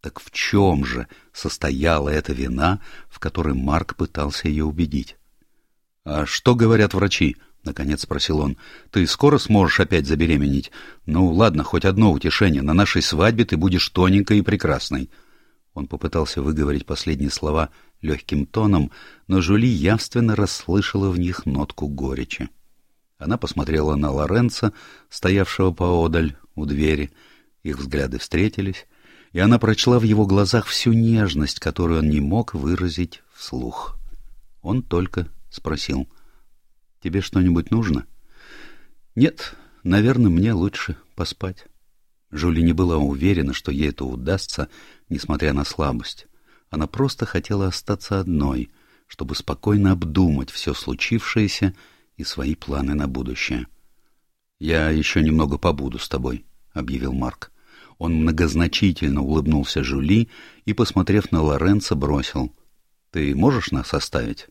Так в чем же состояла эта вина, в которой Марк пытался ее убедить? — А что говорят врачи? Наконец спросил он. «Ты скоро сможешь опять забеременеть? Ну, ладно, хоть одно утешение. На нашей свадьбе ты будешь тоненькой и прекрасной». Он попытался выговорить последние слова легким тоном, но Жули явственно расслышала в них нотку горечи. Она посмотрела на Лоренца, стоявшего поодаль у двери. Их взгляды встретились, и она прочла в его глазах всю нежность, которую он не мог выразить вслух. Он только спросил — Тебе что-нибудь нужно? Нет, наверное, мне лучше поспать. Жули не была уверена, что ей это удастся, несмотря на слабость. Она просто хотела остаться одной, чтобы спокойно обдумать все случившееся и свои планы на будущее. «Я еще немного побуду с тобой», — объявил Марк. Он многозначительно улыбнулся Жули и, посмотрев на Лоренца, бросил. «Ты можешь нас оставить?»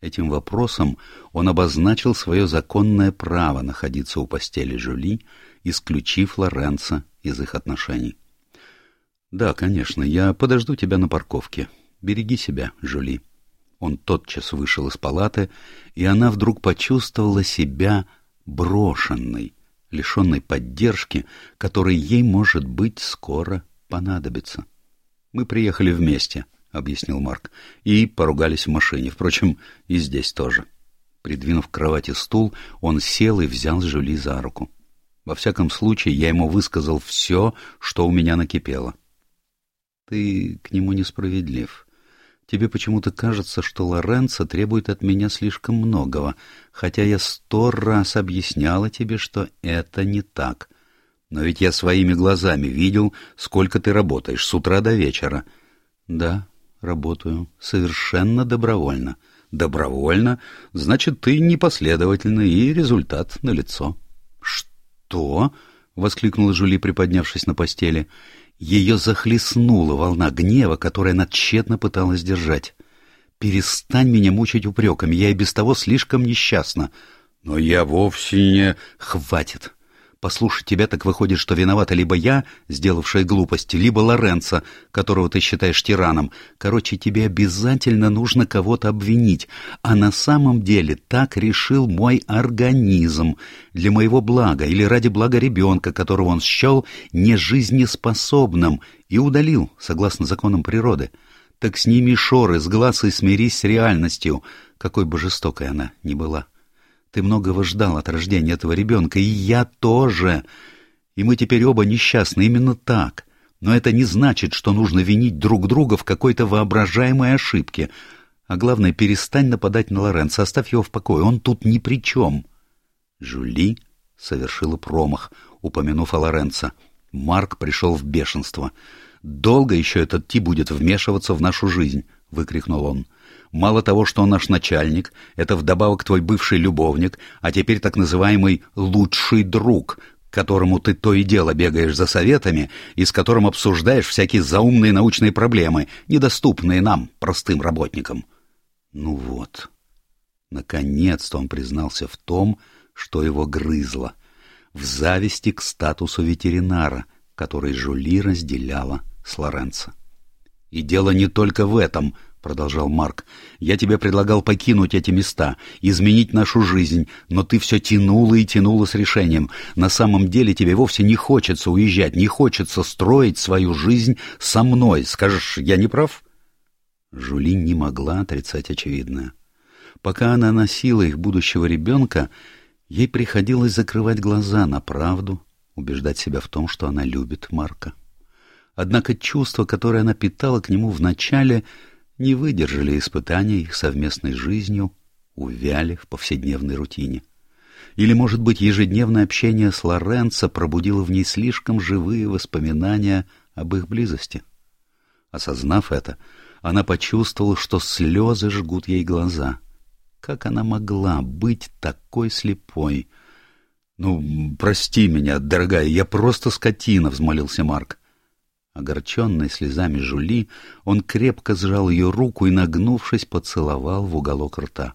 Этим вопросом он обозначил свое законное право находиться у постели Жюли, исключив Лоренца из их отношений. «Да, конечно, я подожду тебя на парковке. Береги себя, Жюли». Он тотчас вышел из палаты, и она вдруг почувствовала себя брошенной, лишенной поддержки, которой ей, может быть, скоро понадобится. «Мы приехали вместе», объяснил Марк. «И поругались в машине. Впрочем, и здесь тоже». Придвинув к кровати стул, он сел и взял Жюли за руку. Во всяком случае, я ему высказал все, что у меня накипело. «Ты к нему несправедлив. Тебе почему-то кажется, что Лоренцо требует от меня слишком многого, хотя я сто раз объясняла тебе, что это не так. Но ведь я своими глазами видел, сколько ты работаешь с утра до вечера». «Да, работаю. Совершенно добровольно». «Добровольно? Значит, ты непоследовательный, и результат налицо». «Что?» — воскликнула Жули, приподнявшись на постели. Ее захлестнула волна гнева, которую она тщетно пыталась держать. «Перестань меня мучить упреками, я и без того слишком несчастна». «Но я вовсе не...» «Хватит. Послушать тебя так выходит, что виновата либо я, сделавшая глупость, либо Лоренцо, которого ты считаешь тираном. Короче, тебе обязательно нужно кого-то обвинить. А на самом деле так решил мой организм. Для моего блага или ради блага ребенка, которого он счел нежизнеспособным и удалил, согласно законам природы. Так сними шоры с глаз и смирись с реальностью, какой бы жестокой она ни была. Ты многого ждал от рождения этого ребенка, и я тоже. И мы теперь оба несчастны именно так. Но это не значит, что нужно винить друг друга в какой-то воображаемой ошибке. А главное, перестань нападать на Лоренца, оставь его в покое, он тут ни при чем. Жюли совершила промах, упомянув о Лоренцо. Марк пришел в бешенство. «Долго еще этот Ти будет вмешиваться в нашу жизнь?» — выкрикнул он. Мало того, что он наш начальник, это вдобавок твой бывший любовник, а теперь так называемый «лучший друг», которому ты то и дело бегаешь за советами и с которым обсуждаешь всякие заумные научные проблемы, недоступные нам, простым работникам. Ну вот. Наконец-то он признался в том, что его грызло. В зависти к статусу ветеринара, который Жули разделяла с Лоренцо. И дело не только в этом, продолжал Марк. «Я тебе предлагал покинуть эти места, изменить нашу жизнь, но ты все тянула и тянула с решением. На самом деле тебе вовсе не хочется уезжать, не хочется строить свою жизнь со мной. Скажешь, я не прав?» Жули не могла отрицать очевидное. Пока она носила их будущего ребенка, ей приходилось закрывать глаза на правду, убеждать себя в том, что она любит Марка. Однако чувства, которые она питала к нему вначале, не выдержали испытания их совместной жизнью, увяли в повседневной рутине. Или, может быть, ежедневное общение с Лоренцо пробудило в ней слишком живые воспоминания об их близости. Осознав это, она почувствовала, что слезы жгут ей глаза. Как она могла быть такой слепой? — Ну, прости меня, дорогая, я просто скотина, — взмолился Марк. Огорченный слезами Жули, он крепко сжал ее руку и, нагнувшись, поцеловал в уголок рта.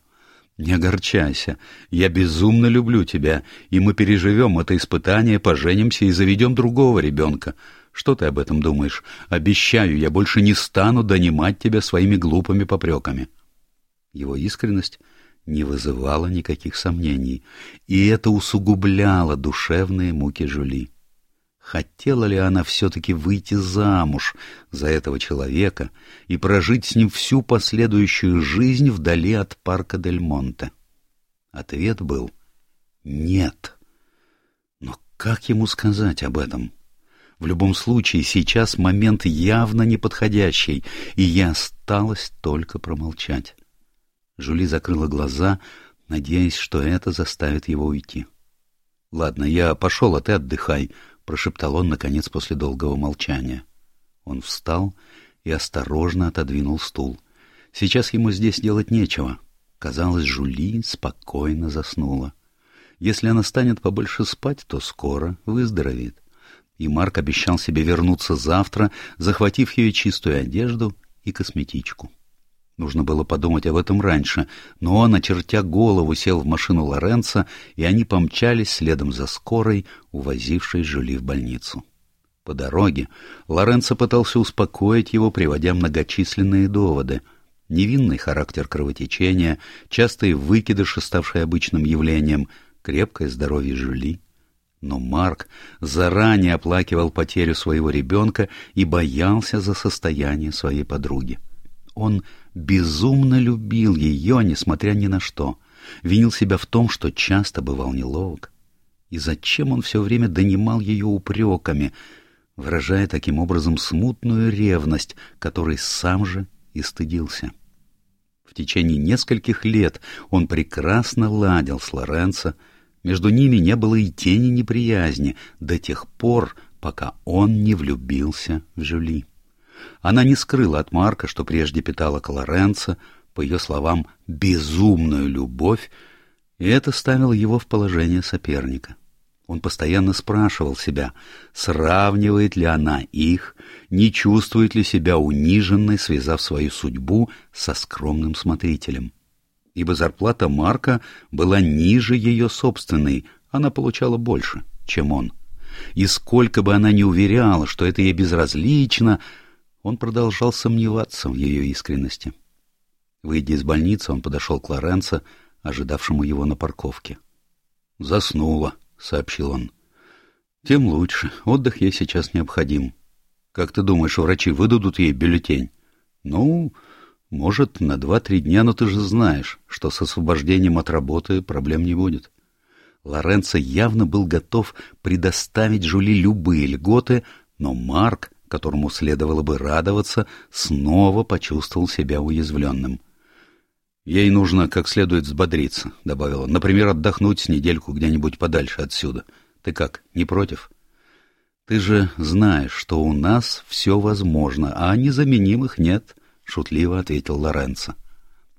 «Не огорчайся, я безумно люблю тебя, и мы переживем это испытание, поженимся и заведем другого ребенка. Что ты об этом думаешь? Обещаю, я больше не стану донимать тебя своими глупыми попреками». Его искренность не вызывала никаких сомнений, и это усугубляло душевные муки Жули. Хотела ли она все-таки выйти замуж за этого человека и прожить с ним всю последующую жизнь вдали от парка Дель Монте? Ответ был «нет». Но как ему сказать об этом? В любом случае, сейчас момент явно неподходящий, и я осталась только промолчать. Жули закрыла глаза, надеясь, что это заставит его уйти. — Ладно, я пошел, а ты отдыхай, — прошептал он, наконец, после долгого молчания. Он встал и осторожно отодвинул стул. Сейчас ему здесь делать нечего. Казалось, Жули спокойно заснула. Если она станет побольше спать, то скоро выздоровеет. И Марк обещал себе вернуться завтра, захватив ее чистую одежду и косметичку. Нужно было подумать об этом раньше, но он, очертя голову, сел в машину Лоренца, и они помчались следом за скорой, увозившей Жюли в больницу. По дороге Лоренцо пытался успокоить его, приводя многочисленные доводы. Невинный характер кровотечения, частые выкидыши, ставшие обычным явлением, крепкое здоровье Жюли. Но Марк заранее оплакивал потерю своего ребенка и боялся за состояние своей подруги. Он безумно любил ее, несмотря ни на что. Винил себя в том, что часто бывал неловок. И зачем он все время донимал ее упреками, выражая таким образом смутную ревность, которой сам же и стыдился. В течение нескольких лет он прекрасно ладил с Лоренцо, между ними не было и тени неприязни до тех пор, пока он не влюбился в Жюли. Она не скрыла от Марка, что прежде питала к Лоренцо, по ее словам, безумную любовь, и это ставило его в положение соперника. Он постоянно спрашивал себя, сравнивает ли она их, не чувствует ли себя униженной, связав свою судьбу со скромным смотрителем. Ибо зарплата Марка была ниже ее собственной, она получала больше, чем он. И сколько бы она ни уверяла, что это ей безразлично, он продолжал сомневаться в ее искренности. Выйдя из больницы, он подошел к Лоренцо, ожидавшему его на парковке. «Заснула», — сообщил он. «Тем лучше. Отдых ей сейчас необходим. Как ты думаешь, врачи выдадут ей бюллетень?» «Ну, может, на два-три дня, но ты же знаешь, что с освобождением от работы проблем не будет». Лоренцо явно был готов предоставить Жули любые льготы, но Марк, которому следовало бы радоваться, снова почувствовал себя уязвленным. «Ей нужно как следует взбодриться», — добавил он. «Например, отдохнуть с недельку где-нибудь подальше отсюда. Ты как, не против?» «Ты же знаешь, что у нас все возможно, а незаменимых нет», — шутливо ответил Лоренцо.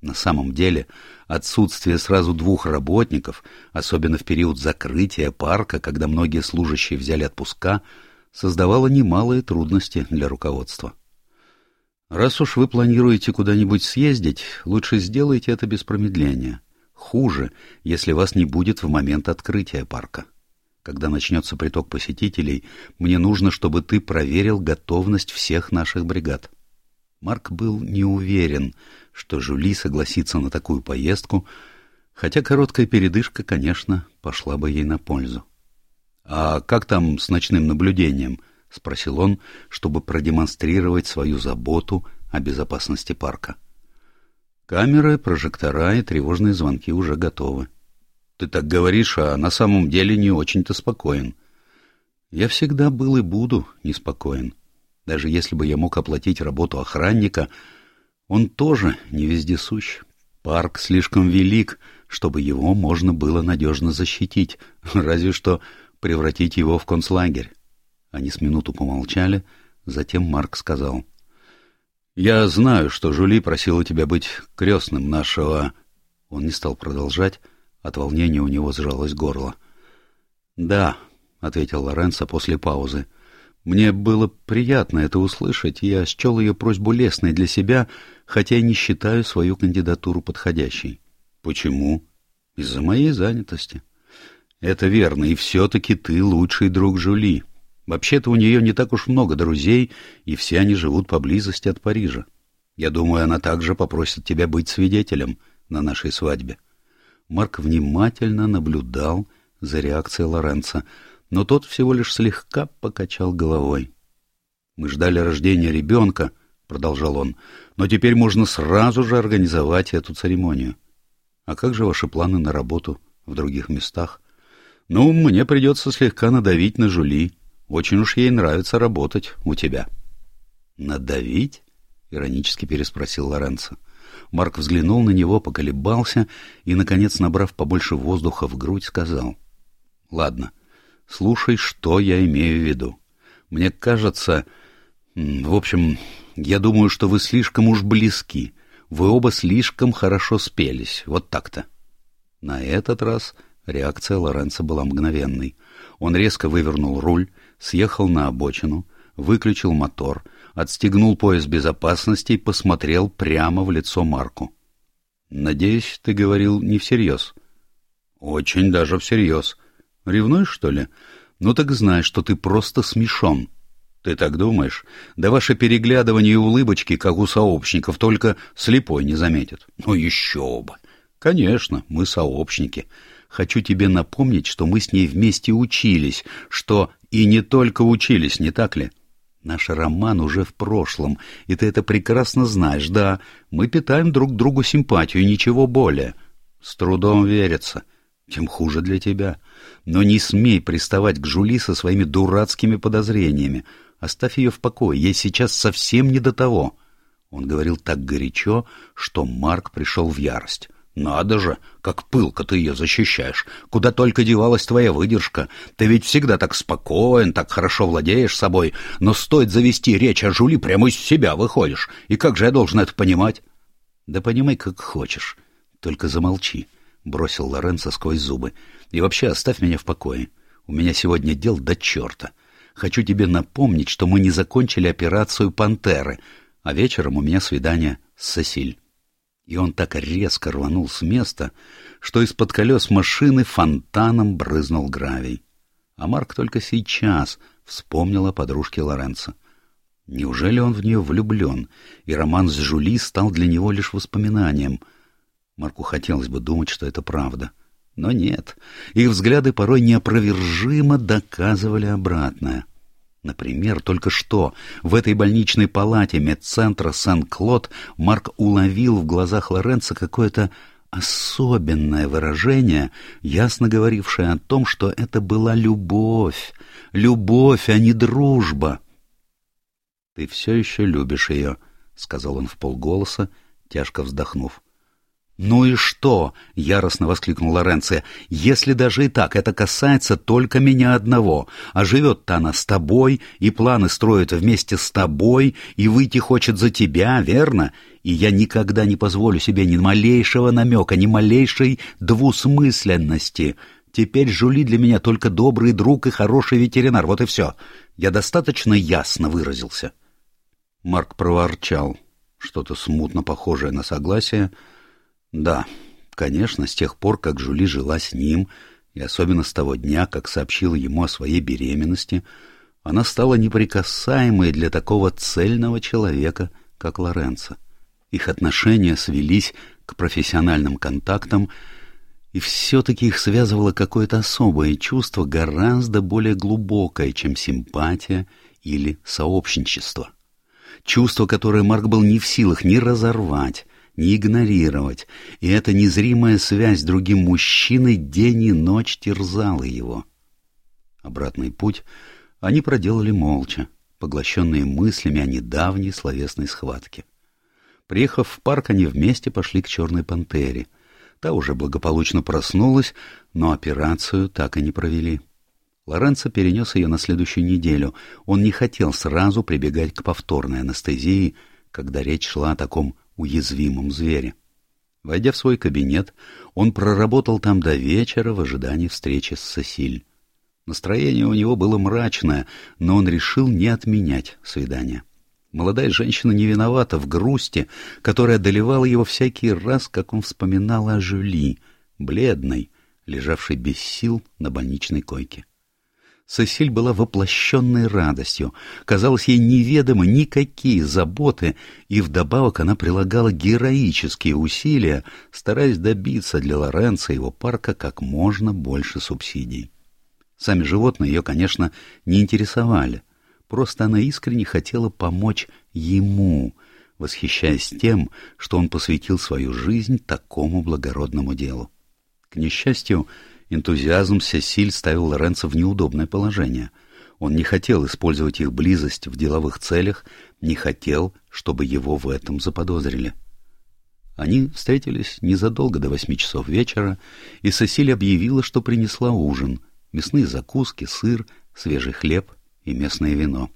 На самом деле, отсутствие сразу двух работников, особенно в период закрытия парка, когда многие служащие взяли отпуска, создавало немалые трудности для руководства. Раз уж вы планируете куда-нибудь съездить, лучше сделайте это без промедления. Хуже, если вас не будет в момент открытия парка. Когда начнется приток посетителей, мне нужно, чтобы ты проверил готовность всех наших бригад. Марк был не уверен, что Жули согласится на такую поездку, хотя короткая передышка, конечно, пошла бы ей на пользу. — А как там с ночным наблюдением? —— спросил он, чтобы продемонстрировать свою заботу о безопасности парка. Камеры, прожектора и тревожные звонки уже готовы. Ты так говоришь, а на самом деле не очень-то спокоен. Я всегда был и буду неспокоен. Даже если бы я мог оплатить работу охранника, он тоже не вездесущ. Парк слишком велик, чтобы его можно было надежно защитить, разве что превратить его в концлагерь. Они с минуту помолчали, затем Марк сказал. — Я знаю, что Жули просила тебя быть крестным нашего... Он не стал продолжать, от волнения у него сжалось горло. — Да, — ответил Лоренцо после паузы. — Мне было приятно это услышать, я счел ее просьбу лестной для себя, хотя и не считаю свою кандидатуру подходящей. — Почему? — Из-за моей занятости. — Это верно, и все-таки ты лучший друг Жули. — Вообще-то у нее не так уж много друзей, и все они живут поблизости от Парижа. Я думаю, она также попросит тебя быть свидетелем на нашей свадьбе. Марк внимательно наблюдал за реакцией Лоренца, но тот всего лишь слегка покачал головой. «Мы ждали рождения ребенка», — продолжал он, — «но теперь можно сразу же организовать эту церемонию. А как же ваши планы на работу в других местах? Ну, мне придется слегка надавить на Жули». Очень уж ей нравится работать у тебя. «Надавить?» — иронически переспросил Лоренцо. Марк взглянул на него, поколебался и, наконец, набрав побольше воздуха в грудь, сказал. «Ладно, слушай, что я имею в виду. Мне кажется... В общем, я думаю, что вы слишком уж близки. Вы оба слишком хорошо спелись. Вот так-то». На этот раз реакция Лоренцо была мгновенной. Он резко вывернул руль, съехал на обочину, выключил мотор, отстегнул пояс безопасности и посмотрел прямо в лицо Марку. «Надеюсь, ты говорил не всерьез?» «Очень даже всерьез. Ревнуешь, что ли? Ну так знай, что ты просто смешон». «Ты так думаешь? Да ваше переглядывание и улыбочки, как у сообщников, только слепой не заметит». «Ну еще бы!» «Конечно, мы сообщники. Хочу тебе напомнить, что мы с ней вместе учились, что и не только учились, не так ли? Наш роман уже в прошлом, и ты это прекрасно знаешь, да. Мы питаем друг другу симпатию, ничего более. С трудом верится. Тем хуже для тебя. Но не смей приставать к Жули со своими дурацкими подозрениями. Оставь ее в покое, ей сейчас совсем не до того. Он говорил так горячо, что Марк пришел в ярость. «Надо же, как пылко ты ее защищаешь! Куда только девалась твоя выдержка! Ты ведь всегда так спокоен, так хорошо владеешь собой, но стоит завести речь о Жули, прямо из себя выходишь. И как же я должен это понимать?» «Да понимай, как хочешь. Только замолчи», — бросил Лоренцо сквозь зубы. «И вообще оставь меня в покое. У меня сегодня дел до черта. Хочу тебе напомнить, что мы не закончили операцию «Пантеры», а вечером у меня свидание с Сесиль и он так резко рванул с места, что из-под колес машины фонтаном брызнул гравий. А Марк только сейчас вспомнил о подружке Лоренцо. Неужели он в нее влюблен, и роман с Жули стал для него лишь воспоминанием? Марку хотелось бы думать, что это правда. Но нет, их взгляды порой неопровержимо доказывали обратное. Например, только что в этой больничной палате медцентра Сан-Клод Марк уловил в глазах Лоренца какое-то особенное выражение, ясно говорившее о том, что это была любовь, любовь, а не дружба. — Ты все еще любишь ее, — сказал он в полголоса, тяжко вздохнув. «Ну и что?» — яростно воскликнул Лоренцо. «Если даже и так, это касается только меня одного. А живет-то она с тобой, и планы строит вместе с тобой, и выйти хочет за тебя, верно? И я никогда не позволю себе ни малейшего намека, ни малейшей двусмысленности. Теперь Жули для меня только добрый друг и хороший ветеринар, вот и все. Я достаточно ясно выразился». Марк проворчал, что-то смутно похожее на согласие, — да, конечно, с тех пор, как Жули жила с ним, и особенно с того дня, как сообщила ему о своей беременности, она стала неприкасаемой для такого цельного человека, как Лоренцо. Их отношения свелись к профессиональным контактам, и все-таки их связывало какое-то особое чувство, гораздо более глубокое, чем симпатия или сообщничество. Чувство, которое Марк был не в силах ни разорвать, не игнорировать, и эта незримая связь с другим мужчиной день и ночь терзала его. Обратный путь они проделали молча, поглощенные мыслями о недавней словесной схватке. Приехав в парк, они вместе пошли к «Черной пантере». Та уже благополучно проснулась, но операцию так и не провели. Лоренцо перенес ее на следующую неделю. Он не хотел сразу прибегать к повторной анестезии, когда речь шла о таком уязвимом звере. Войдя в свой кабинет, он проработал там до вечера в ожидании встречи с Сосиль. Настроение у него было мрачное, но он решил не отменять свидание. Молодая женщина не виновата в грусти, которая одолевала его всякий раз, как он вспоминал о Жюли, бледной, лежавшей без сил на больничной койке. Сесиль была воплощенной радостью. Казалось, ей неведомы никакие заботы, и вдобавок она прилагала героические усилия, стараясь добиться для Лоренца и его парка как можно больше субсидий. Сами животные ее, конечно, не интересовали. Просто она искренне хотела помочь ему, восхищаясь тем, что он посвятил свою жизнь такому благородному делу. К несчастью, Энтузиазм Сесиль ставил Лоренцо в неудобное положение. Он не хотел использовать их близость в деловых целях, не хотел, чтобы его в этом заподозрили. Они встретились незадолго до восьми часов вечера, и Сесиль объявила, что принесла ужин — мясные закуски, сыр, свежий хлеб и местное вино.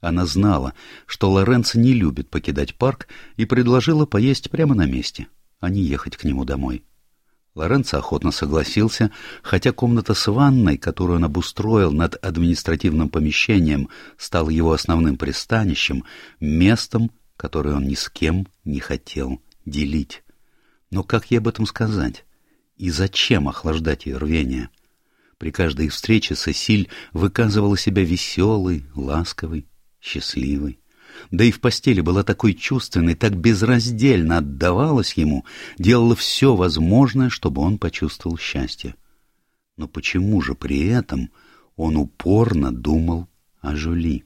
Она знала, что Лоренцо не любит покидать парк, и предложила поесть прямо на месте, а не ехать к нему домой. Лоренцо охотно согласился, хотя комната с ванной, которую он обустроил над административным помещением, стала его основным пристанищем, местом, которое он ни с кем не хотел делить. Но как ей об этом сказать? И зачем охлаждать ее рвение? При каждой встрече Сесиль выказывала себя веселой, ласковой, счастливой да и в постели была такой чувственной, так безраздельно отдавалась ему, делала все возможное, чтобы он почувствовал счастье. Но почему же при этом он упорно думал о Жюли?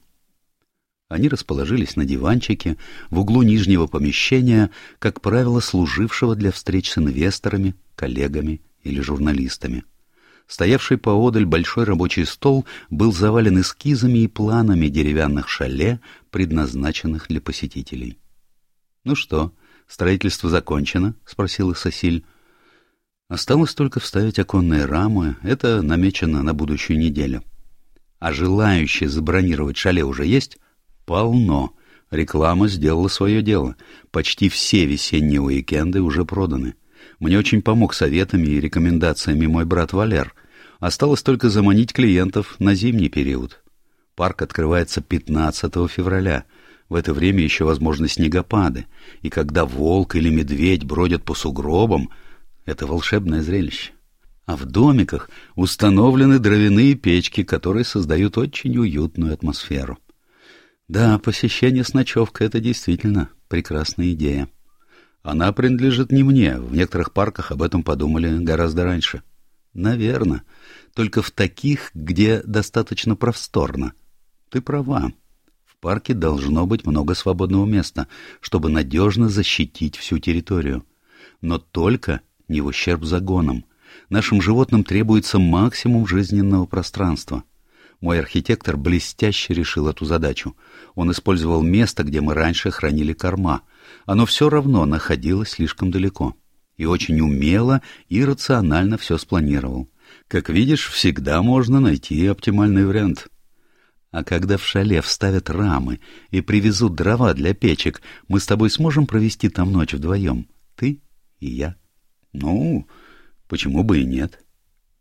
Они расположились на диванчике в углу нижнего помещения, как правило, служившего для встреч с инвесторами, коллегами или журналистами. Стоявший поодаль большой рабочий стол был завален эскизами и планами деревянных шале, предназначенных для посетителей. — Ну что, строительство закончено? — спросила Сосиль. — Осталось только вставить оконные рамы, это намечено на будущую неделю. — А желающие забронировать шале уже есть? — Полно. Реклама сделала свое дело. Почти все весенние уикенды уже проданы. — мне очень помог советами и рекомендациями мой брат Валер. Осталось только заманить клиентов на зимний период. Парк открывается 15 февраля. В это время еще возможны снегопады. И когда волк или медведь бродят по сугробам, это волшебное зрелище. А в домиках установлены дровяные печки, которые создают очень уютную атмосферу. Да, посещение с ночевкой — это действительно прекрасная идея. Она принадлежит не мне. В некоторых парках об этом подумали гораздо раньше. Наверное. Только в таких, где достаточно просторно. Ты права. В парке должно быть много свободного места, чтобы надежно защитить всю территорию. Но только не в ущерб загонам. Нашим животным требуется максимум жизненного пространства. Мой архитектор блестяще решил эту задачу. Он использовал место, где мы раньше хранили корма — оно все равно находилось слишком далеко. И очень умело и рационально все спланировал. Как видишь, всегда можно найти оптимальный вариант. А когда в шале вставят рамы и привезут дрова для печек, мы с тобой сможем провести там ночь вдвоем, ты и я. Ну, почему бы и нет?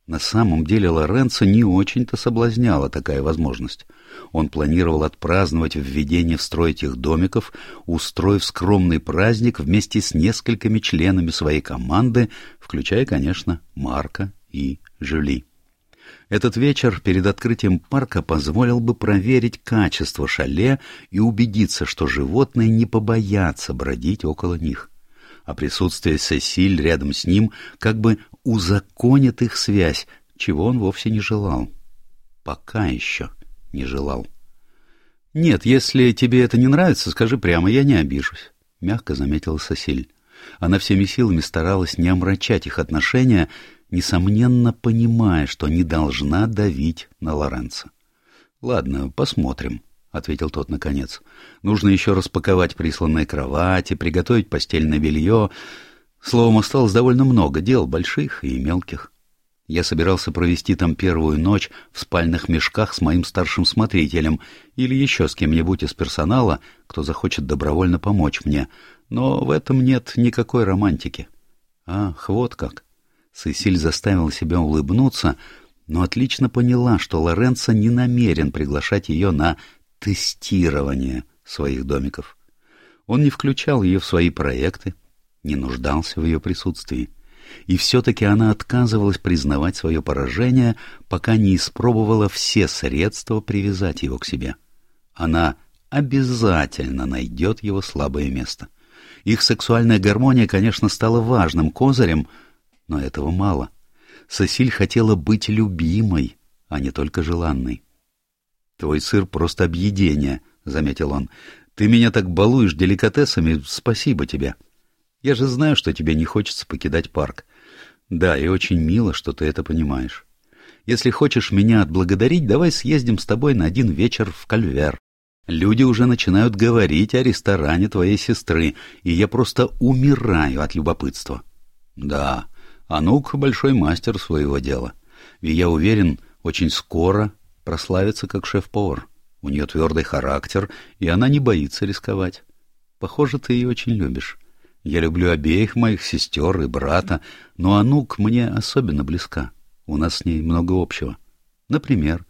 На самом деле Лоренцо не очень-то соблазняла такая возможность. Он планировал отпраздновать введение в строй этих домиков, устроив скромный праздник вместе с несколькими членами своей команды, включая, конечно, Марка и Жюли. Этот вечер перед открытием парка позволил бы проверить качество шале и убедиться, что животные не побоятся бродить около них а присутствие Сесиль рядом с ним как бы узаконит их связь, чего он вовсе не желал. Пока еще не желал. «Нет, если тебе это не нравится, скажи прямо, я не обижусь», — мягко заметила Сосиль. Она всеми силами старалась не омрачать их отношения, несомненно понимая, что не должна давить на Лоренца. «Ладно, посмотрим», — ответил тот наконец. «Нужно еще распаковать присланные кровати, приготовить постельное белье. Словом, осталось довольно много дел, больших и мелких. Я собирался провести там первую ночь в спальных мешках с моим старшим смотрителем или еще с кем-нибудь из персонала, кто захочет добровольно помочь мне, но в этом нет никакой романтики. Ах, вот как. Сесиль заставила себя улыбнуться, но отлично поняла, что Лоренцо не намерен приглашать ее на тестирование своих домиков. Он не включал ее в свои проекты, не нуждался в ее присутствии. И все-таки она отказывалась признавать свое поражение, пока не испробовала все средства привязать его к себе. Она обязательно найдет его слабое место. Их сексуальная гармония, конечно, стала важным козырем, но этого мало. Сосиль хотела быть любимой, а не только желанной. «Твой сыр просто объедение», — заметил он. «Ты меня так балуешь деликатесами, спасибо тебе. Я же знаю, что тебе не хочется покидать парк. Да, и очень мило, что ты это понимаешь. Если хочешь меня отблагодарить, давай съездим с тобой на один вечер в Кальвер. Люди уже начинают говорить о ресторане твоей сестры, и я просто умираю от любопытства». «Да, Анук — большой мастер своего дела. И я уверен, очень скоро прославится как шеф-повар. У нее твердый характер, и она не боится рисковать. Похоже, ты ее очень любишь. Я люблю обеих моих сестер и брата, но Анук мне особенно близка. У нас с ней много общего. Например,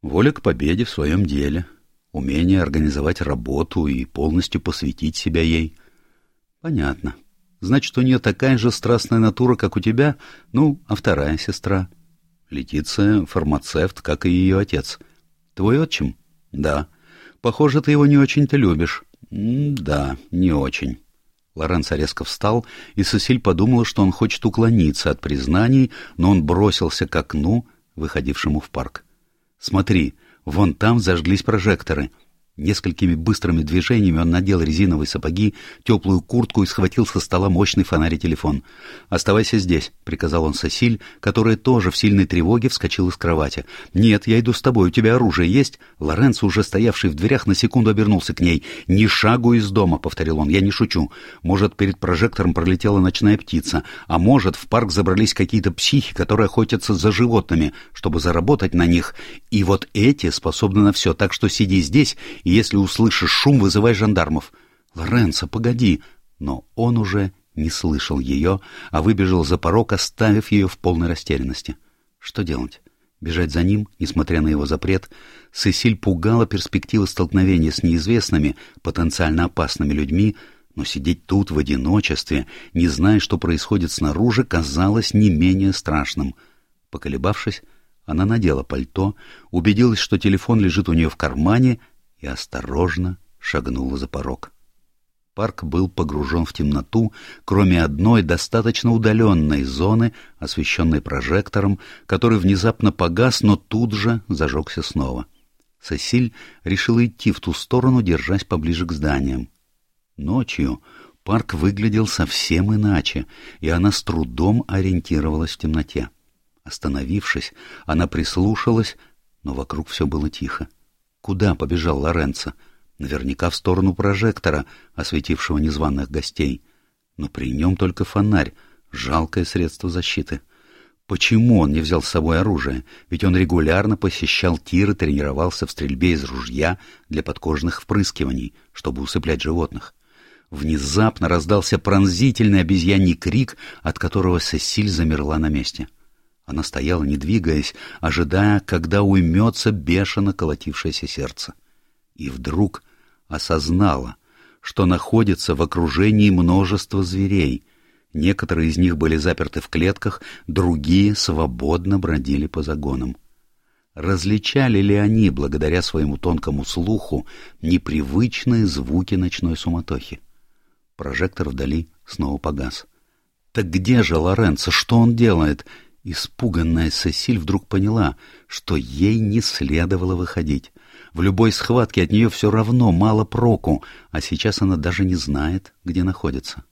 воля к победе в своем деле, умение организовать работу и полностью посвятить себя ей. Понятно. Значит, у нее такая же страстная натура, как у тебя, ну, а вторая сестра — Летиция — фармацевт, как и ее отец. Твой отчим? Да. Похоже, ты его не очень-то любишь. да, не очень. Лоренцо резко встал, и Сесиль подумала, что он хочет уклониться от признаний, но он бросился к окну, выходившему в парк. «Смотри, вон там зажглись прожекторы. Несколькими быстрыми движениями он надел резиновые сапоги, теплую куртку и схватил со стола мощный фонарь и телефон. «Оставайся здесь», — приказал он Сосиль, которая тоже в сильной тревоге вскочила с кровати. «Нет, я иду с тобой, у тебя оружие есть?» Лоренцо, уже стоявший в дверях, на секунду обернулся к ней. «Ни шагу из дома», — повторил он, — «я не шучу. Может, перед прожектором пролетела ночная птица, а может, в парк забрались какие-то психи, которые охотятся за животными, чтобы заработать на них. И вот эти способны на все, так что сиди здесь и если услышишь шум, вызывай жандармов. Лоренцо, погоди. Но он уже не слышал ее, а выбежал за порог, оставив ее в полной растерянности. Что делать? Бежать за ним, несмотря на его запрет, Сесиль пугала перспектива столкновения с неизвестными, потенциально опасными людьми, но сидеть тут в одиночестве, не зная, что происходит снаружи, казалось не менее страшным. Поколебавшись, она надела пальто, убедилась, что телефон лежит у нее в кармане и осторожно шагнула за порог. Парк был погружен в темноту, кроме одной достаточно удаленной зоны, освещенной прожектором, который внезапно погас, но тут же зажегся снова. Сесиль решила идти в ту сторону, держась поближе к зданиям. Ночью парк выглядел совсем иначе, и она с трудом ориентировалась в темноте. Остановившись, она прислушалась, но вокруг все было тихо. Куда побежал Лоренцо? Наверняка в сторону прожектора, осветившего незваных гостей. Но при нем только фонарь, жалкое средство защиты. Почему он не взял с собой оружие? Ведь он регулярно посещал тир и тренировался в стрельбе из ружья для подкожных впрыскиваний, чтобы усыплять животных. Внезапно раздался пронзительный обезьяний крик, от которого Сесиль замерла на месте. — она стояла, не двигаясь, ожидая, когда уймется бешено колотившееся сердце. И вдруг осознала, что находится в окружении множества зверей. Некоторые из них были заперты в клетках, другие свободно бродили по загонам. Различали ли они, благодаря своему тонкому слуху, непривычные звуки ночной суматохи? Прожектор вдали снова погас. Так где же Лоренцо? Что он делает? Испуганная Сесиль вдруг поняла, что ей не следовало выходить. В любой схватке от нее все равно мало проку, а сейчас она даже не знает, где находится.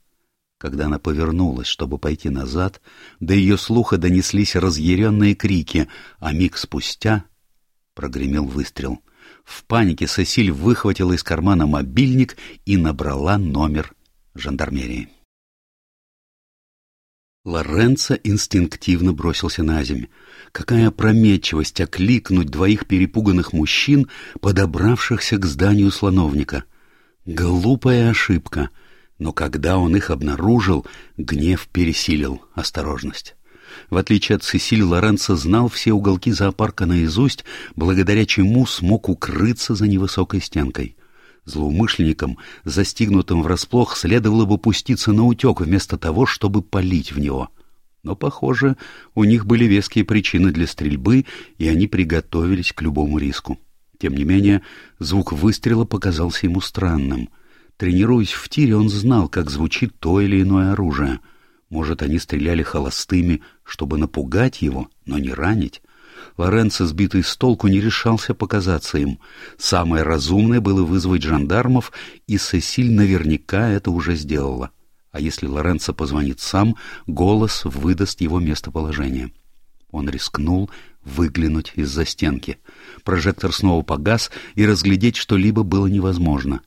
Когда она повернулась, чтобы пойти назад, до ее слуха донеслись разъяренные крики, а миг спустя прогремел выстрел. В панике Сесиль выхватила из кармана мобильник и набрала номер жандармерии. Лоренцо инстинктивно бросился на землю. Какая опрометчивость окликнуть двоих перепуганных мужчин, подобравшихся к зданию слоновника. Глупая ошибка. Но когда он их обнаружил, гнев пересилил осторожность. В отличие от Сесиль, Лоренцо знал все уголки зоопарка наизусть, благодаря чему смог укрыться за невысокой стенкой. Злоумышленникам, застигнутым врасплох, следовало бы пуститься на утек вместо того, чтобы палить в него. Но, похоже, у них были веские причины для стрельбы, и они приготовились к любому риску. Тем не менее, звук выстрела показался ему странным. Тренируясь в тире, он знал, как звучит то или иное оружие. Может, они стреляли холостыми, чтобы напугать его, но не ранить. Лоренцо, сбитый с толку, не решался показаться им. Самое разумное было вызвать жандармов, и Сесиль наверняка это уже сделала. А если Лоренцо позвонит сам, голос выдаст его местоположение. Он рискнул выглянуть из-за стенки. Прожектор снова погас, и разглядеть что-либо было невозможно.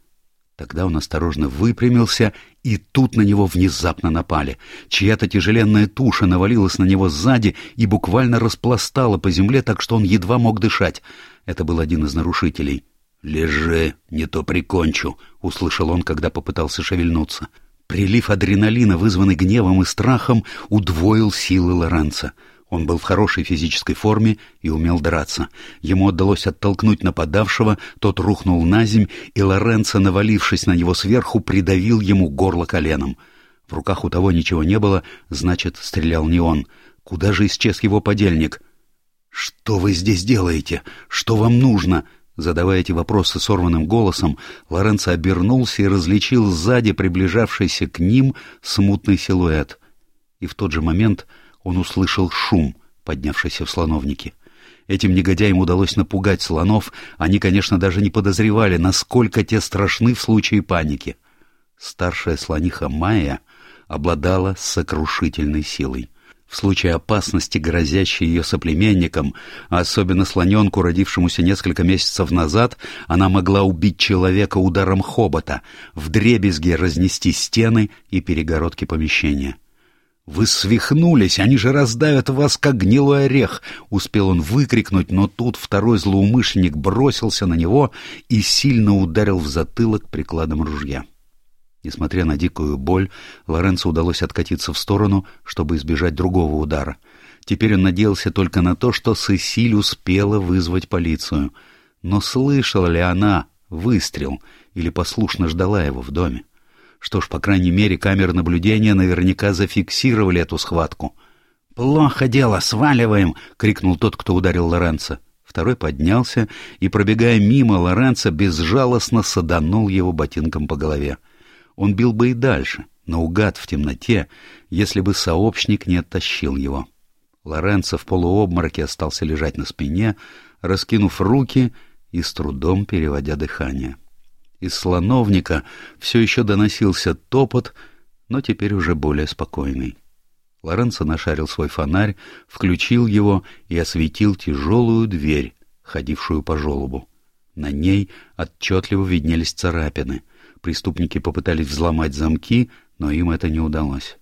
Тогда он осторожно выпрямился, и тут на него внезапно напали. Чья-то тяжеленная туша навалилась на него сзади и буквально распластала по земле, так что он едва мог дышать. Это был один из нарушителей. «Лежи, не то прикончу», — услышал он, когда попытался шевельнуться. Прилив адреналина, вызванный гневом и страхом, удвоил силы Лоренца — он был в хорошей физической форме и умел драться. Ему удалось оттолкнуть нападавшего, тот рухнул на земь, и Лоренцо, навалившись на него сверху, придавил ему горло коленом. В руках у того ничего не было, значит, стрелял не он. Куда же исчез его подельник? «Что вы здесь делаете? Что вам нужно?» Задавая эти вопросы сорванным голосом, Лоренцо обернулся и различил сзади приближавшийся к ним смутный силуэт. И в тот же момент он услышал шум, поднявшийся в слоновнике. Этим негодяям удалось напугать слонов, они, конечно, даже не подозревали, насколько те страшны в случае паники. Старшая слониха Майя обладала сокрушительной силой. В случае опасности, грозящей ее соплеменникам, а особенно слоненку, родившемуся несколько месяцев назад, она могла убить человека ударом хобота, вдребезги разнести стены и перегородки помещения. «Вы свихнулись! Они же раздавят вас, как гнилой орех!» — успел он выкрикнуть, но тут второй злоумышленник бросился на него и сильно ударил в затылок прикладом ружья. Несмотря на дикую боль, Лоренцо удалось откатиться в сторону, чтобы избежать другого удара. Теперь он надеялся только на то, что Сесиль успела вызвать полицию. Но слышала ли она выстрел или послушно ждала его в доме? Что ж, по крайней мере, камеры наблюдения наверняка зафиксировали эту схватку. «Плохо дело, сваливаем!» — крикнул тот, кто ударил Лоренцо. Второй поднялся и, пробегая мимо Лоренцо, безжалостно саданул его ботинком по голове. Он бил бы и дальше, наугад в темноте, если бы сообщник не оттащил его. Лоренцо в полуобмороке остался лежать на спине, раскинув руки и с трудом переводя дыхание. Из слоновника все еще доносился топот, но теперь уже более спокойный. Лоренцо нашарил свой фонарь, включил его и осветил тяжелую дверь, ходившую по желобу. На ней отчетливо виднелись царапины. Преступники попытались взломать замки, но им это не удалось.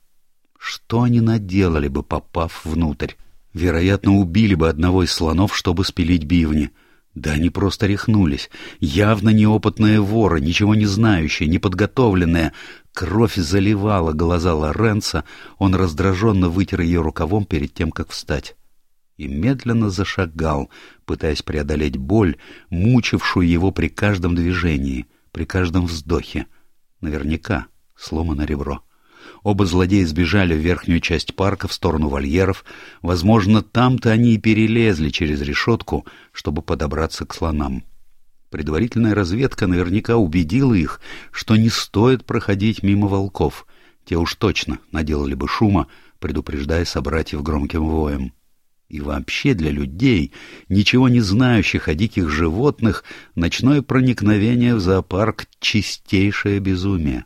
Что они наделали бы, попав внутрь? Вероятно, убили бы одного из слонов, чтобы спилить бивни — да они просто рехнулись. Явно неопытные воры, ничего не знающие, неподготовленные. Кровь заливала глаза Лоренца, он раздраженно вытер ее рукавом перед тем, как встать. И медленно зашагал, пытаясь преодолеть боль, мучившую его при каждом движении, при каждом вздохе. Наверняка сломано ребро. Оба злодея сбежали в верхнюю часть парка в сторону вольеров. Возможно, там-то они и перелезли через решетку, чтобы подобраться к слонам. Предварительная разведка наверняка убедила их, что не стоит проходить мимо волков. Те уж точно наделали бы шума, предупреждая собратьев громким воем. И вообще для людей, ничего не знающих о диких животных, ночное проникновение в зоопарк — чистейшее безумие.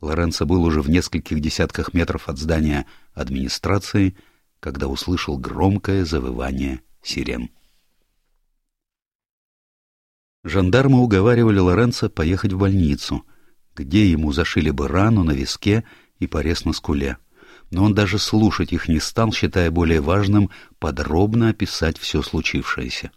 Лоренцо был уже в нескольких десятках метров от здания администрации, когда услышал громкое завывание сирен. Жандармы уговаривали Лоренцо поехать в больницу, где ему зашили бы рану на виске и порез на скуле. Но он даже слушать их не стал, считая более важным подробно описать все случившееся.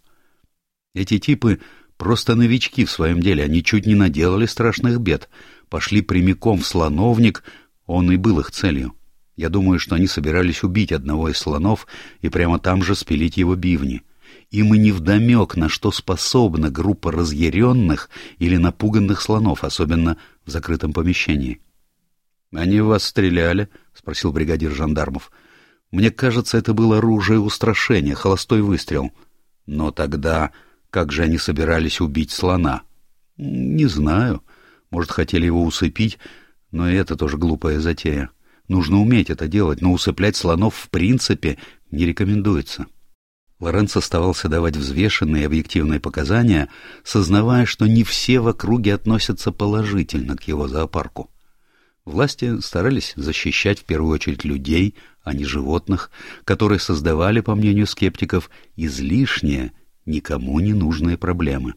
Эти типы просто новички в своем деле, они чуть не наделали страшных бед, пошли прямиком в слоновник, он и был их целью. Я думаю, что они собирались убить одного из слонов и прямо там же спилить его бивни. Им и невдомек, на что способна группа разъяренных или напуганных слонов, особенно в закрытом помещении. — Они в вас стреляли? — спросил бригадир жандармов. — Мне кажется, это было оружие устрашения, холостой выстрел. Но тогда как же они собирались убить слона? — Не знаю. Может, хотели его усыпить, но и это тоже глупая затея. Нужно уметь это делать, но усыплять слонов в принципе не рекомендуется. Лоренц оставался давать взвешенные и объективные показания, сознавая, что не все в округе относятся положительно к его зоопарку. Власти старались защищать в первую очередь людей, а не животных, которые создавали, по мнению скептиков, излишние, никому не нужные проблемы.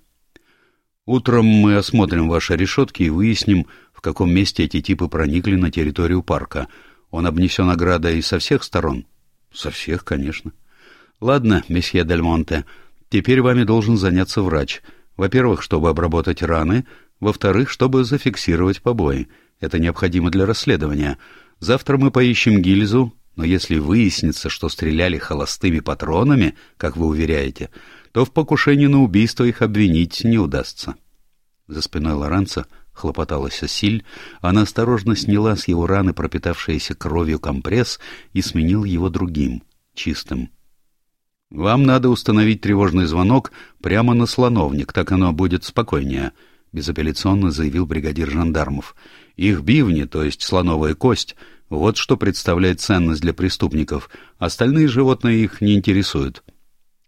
Утром мы осмотрим ваши решетки и выясним, в каком месте эти типы проникли на территорию парка. Он обнесен оградой со всех сторон? Со всех, конечно. Ладно, месье Дель Монте, теперь вами должен заняться врач. Во-первых, чтобы обработать раны, во-вторых, чтобы зафиксировать побои. Это необходимо для расследования. Завтра мы поищем гильзу, но если выяснится, что стреляли холостыми патронами, как вы уверяете, то в покушении на убийство их обвинить не удастся. За спиной Лоранца хлопоталась Силь, она осторожно сняла с его раны пропитавшийся кровью компресс и сменил его другим, чистым. «Вам надо установить тревожный звонок прямо на слоновник, так оно будет спокойнее», — безапелляционно заявил бригадир жандармов. «Их бивни, то есть слоновая кость, вот что представляет ценность для преступников. Остальные животные их не интересуют».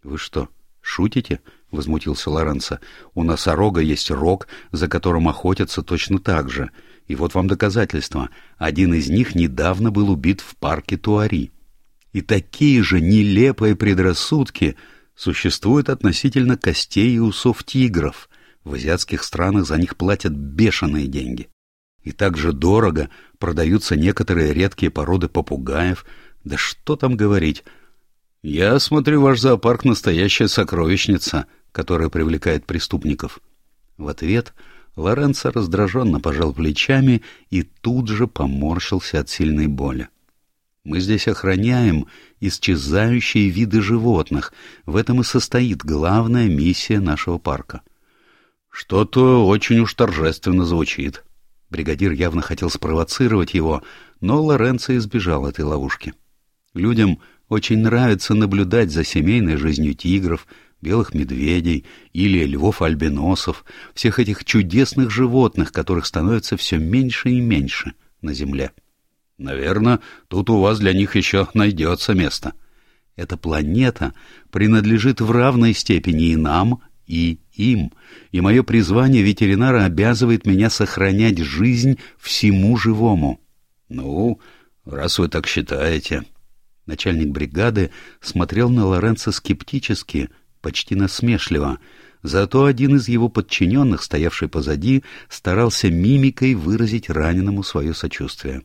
«Вы что, «Шутите?» — возмутился Лоренцо. «У носорога есть рог, за которым охотятся точно так же. И вот вам доказательства. Один из них недавно был убит в парке Туари. И такие же нелепые предрассудки существуют относительно костей и усов тигров. В азиатских странах за них платят бешеные деньги. И также дорого продаются некоторые редкие породы попугаев. Да что там говорить. Я смотрю, ваш зоопарк — настоящая сокровищница, которая привлекает преступников. В ответ Лоренцо раздраженно пожал плечами и тут же поморщился от сильной боли. Мы здесь охраняем исчезающие виды животных. В этом и состоит главная миссия нашего парка. Что-то очень уж торжественно звучит. Бригадир явно хотел спровоцировать его, но Лоренцо избежал этой ловушки. Людям очень нравится наблюдать за семейной жизнью тигров, белых медведей или львов-альбиносов, всех этих чудесных животных, которых становится все меньше и меньше на Земле. Наверное, тут у вас для них еще найдется место. Эта планета принадлежит в равной степени и нам, и им, и мое призвание ветеринара обязывает меня сохранять жизнь всему живому. Ну, раз вы так считаете... Начальник бригады смотрел на Лоренцо скептически, почти насмешливо. Зато один из его подчиненных, стоявший позади, старался мимикой выразить раненому свое сочувствие.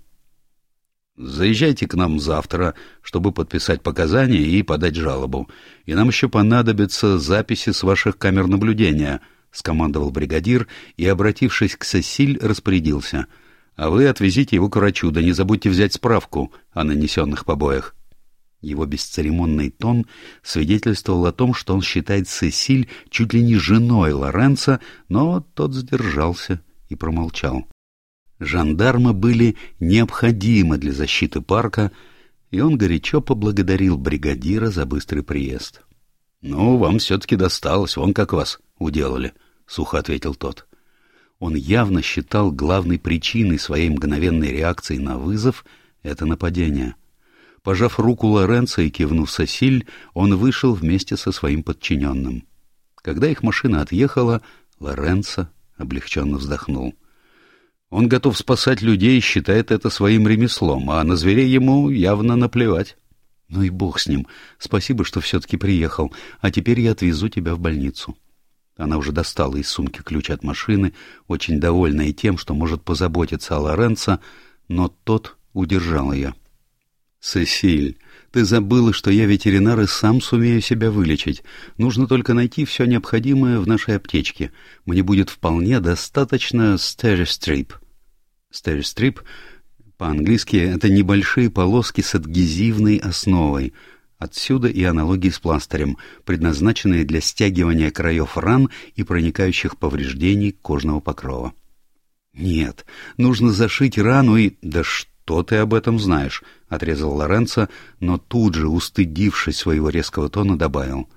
Заезжайте к нам завтра, чтобы подписать показания и подать жалобу. И нам еще понадобятся записи с ваших камер наблюдения, — скомандовал бригадир и, обратившись к Сесиль, распорядился. — А вы отвезите его к врачу, да не забудьте взять справку о нанесенных побоях. Его бесцеремонный тон свидетельствовал о том, что он считает Сесиль чуть ли не женой Лоренца, но тот сдержался и промолчал. Жандармы были необходимы для защиты парка, и он горячо поблагодарил бригадира за быстрый приезд. — Ну, вам все-таки досталось, вон как вас уделали, — сухо ответил тот. Он явно считал главной причиной своей мгновенной реакции на вызов это нападение. Пожав руку Лоренцо и кивнув Сосиль, он вышел вместе со своим подчиненным. Когда их машина отъехала, Лоренцо облегченно вздохнул. Он готов спасать людей и считает это своим ремеслом, а на зверей ему явно наплевать. Ну и бог с ним. Спасибо, что все-таки приехал, а теперь я отвезу тебя в больницу. Она уже достала из сумки ключ от машины, очень довольная тем, что может позаботиться о Лоренцо, но тот удержал ее. — Сесиль, ты забыла, что я ветеринар и сам сумею себя вылечить. Нужно только найти все необходимое в нашей аптечке. Мне будет вполне достаточно стерестрип. Стерестрип по-английски это небольшие полоски с адгезивной основой. Отсюда и аналогии с пластырем, предназначенные для стягивания краев ран и проникающих повреждений кожного покрова. Нет, нужно зашить рану и... Да что ты об этом знаешь? — отрезал Лоренцо, но тут же, устыдившись своего резкого тона, добавил.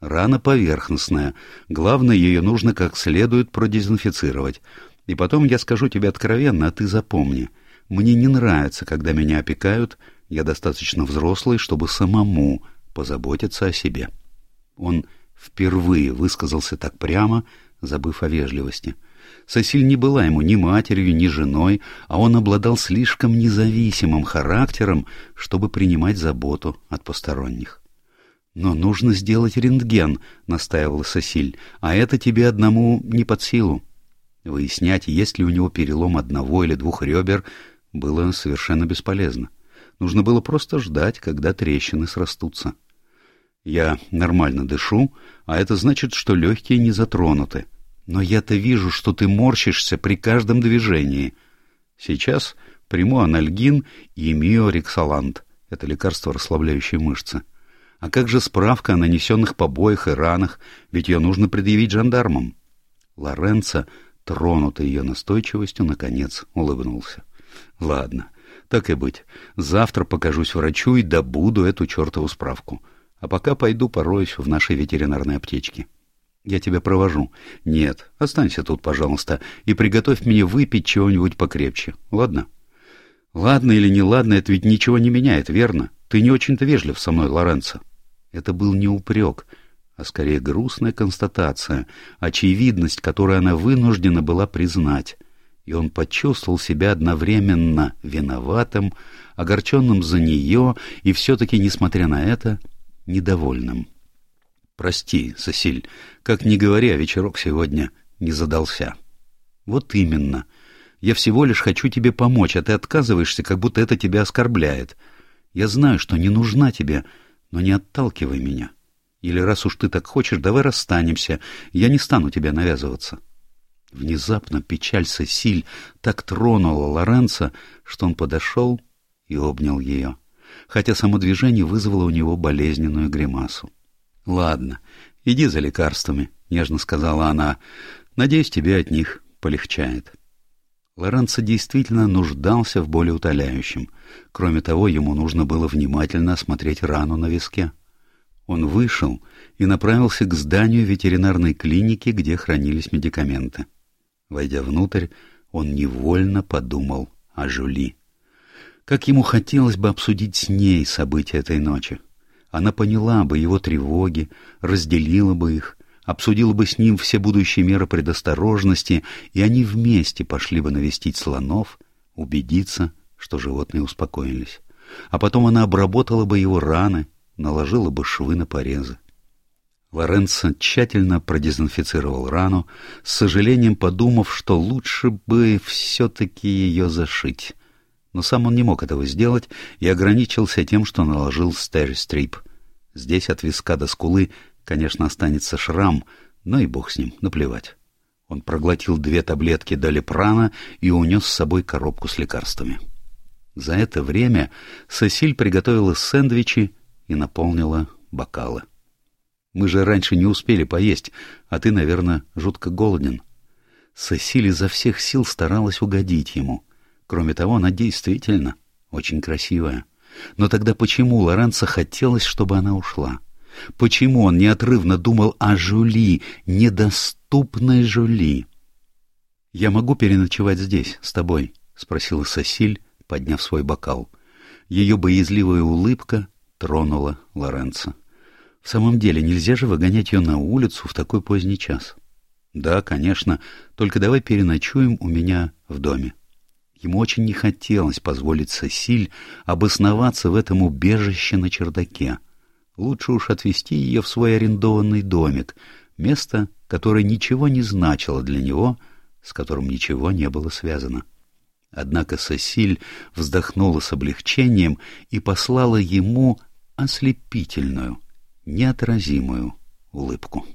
Рана поверхностная. Главное, ее нужно как следует продезинфицировать. И потом я скажу тебе откровенно, а ты запомни. Мне не нравится, когда меня опекают. Я достаточно взрослый, чтобы самому позаботиться о себе. Он впервые высказался так прямо, забыв о вежливости. Сосиль не была ему ни матерью, ни женой, а он обладал слишком независимым характером, чтобы принимать заботу от посторонних. «Но нужно сделать рентген», — настаивала Сосиль, — «а это тебе одному не под силу». Выяснять, есть ли у него перелом одного или двух ребер, было совершенно бесполезно. Нужно было просто ждать, когда трещины срастутся. Я нормально дышу, а это значит, что легкие не затронуты. Но я-то вижу, что ты морщишься при каждом движении. Сейчас приму анальгин и миорексалант. Это лекарство, расслабляющее мышцы. А как же справка о нанесенных побоях и ранах? Ведь ее нужно предъявить жандармам. Лоренцо тронутый ее настойчивостью, наконец улыбнулся. — Ладно, так и быть. Завтра покажусь врачу и добуду эту чертову справку. А пока пойду пороюсь в нашей ветеринарной аптечке. Я тебя провожу. Нет, останься тут, пожалуйста, и приготовь мне выпить чего-нибудь покрепче, ладно? Ладно или не ладно, это ведь ничего не меняет, верно? Ты не очень-то вежлив со мной, Лоренцо. Это был не упрек, а скорее грустная констатация, очевидность, которую она вынуждена была признать. И он почувствовал себя одновременно виноватым, огорченным за нее и все-таки, несмотря на это, недовольным. «Прости, Сосиль, как ни говори, а вечерок сегодня не задался». «Вот именно. Я всего лишь хочу тебе помочь, а ты отказываешься, как будто это тебя оскорбляет. Я знаю, что не нужна тебе, но не отталкивай меня». Или раз уж ты так хочешь, давай расстанемся, я не стану тебя навязываться. Внезапно печаль Сесиль так тронула Лоренца, что он подошел и обнял ее, хотя само движение вызвало у него болезненную гримасу. — Ладно, иди за лекарствами, — нежно сказала она. — Надеюсь, тебе от них полегчает. Лоренцо действительно нуждался в болеутоляющем. Кроме того, ему нужно было внимательно осмотреть рану на виске. — он вышел и направился к зданию ветеринарной клиники, где хранились медикаменты. Войдя внутрь, он невольно подумал о Жули. Как ему хотелось бы обсудить с ней события этой ночи. Она поняла бы его тревоги, разделила бы их, обсудила бы с ним все будущие меры предосторожности, и они вместе пошли бы навестить слонов, убедиться, что животные успокоились. А потом она обработала бы его раны наложила бы швы на порезы. Лоренцо тщательно продезинфицировал рану, с сожалением подумав, что лучше бы все-таки ее зашить. Но сам он не мог этого сделать и ограничился тем, что наложил стери-стрип. Здесь от виска до скулы, конечно, останется шрам, но и бог с ним, наплевать. Он проглотил две таблетки долепрана и унес с собой коробку с лекарствами. За это время Сесиль приготовила сэндвичи и наполнила бокалы. «Мы же раньше не успели поесть, а ты, наверное, жутко голоден». Сесиль изо всех сил старалась угодить ему. Кроме того, она действительно очень красивая. Но тогда почему Лоренцо хотелось, чтобы она ушла? Почему он неотрывно думал о Жули, недоступной Жули? «Я могу переночевать здесь, с тобой?» — спросила Сосиль, подняв свой бокал. Ее боязливая улыбка тронула Лоренцо. В самом деле, нельзя же выгонять ее на улицу в такой поздний час. Да, конечно, только давай переночуем у меня в доме. Ему очень не хотелось позволить Сесиль обосноваться в этом убежище на чердаке. Лучше уж отвезти ее в свой арендованный домик, место, которое ничего не значило для него, с которым ничего не было связано. Однако Сесиль вздохнула с облегчением и послала ему ослепительную, неотразимую улыбку.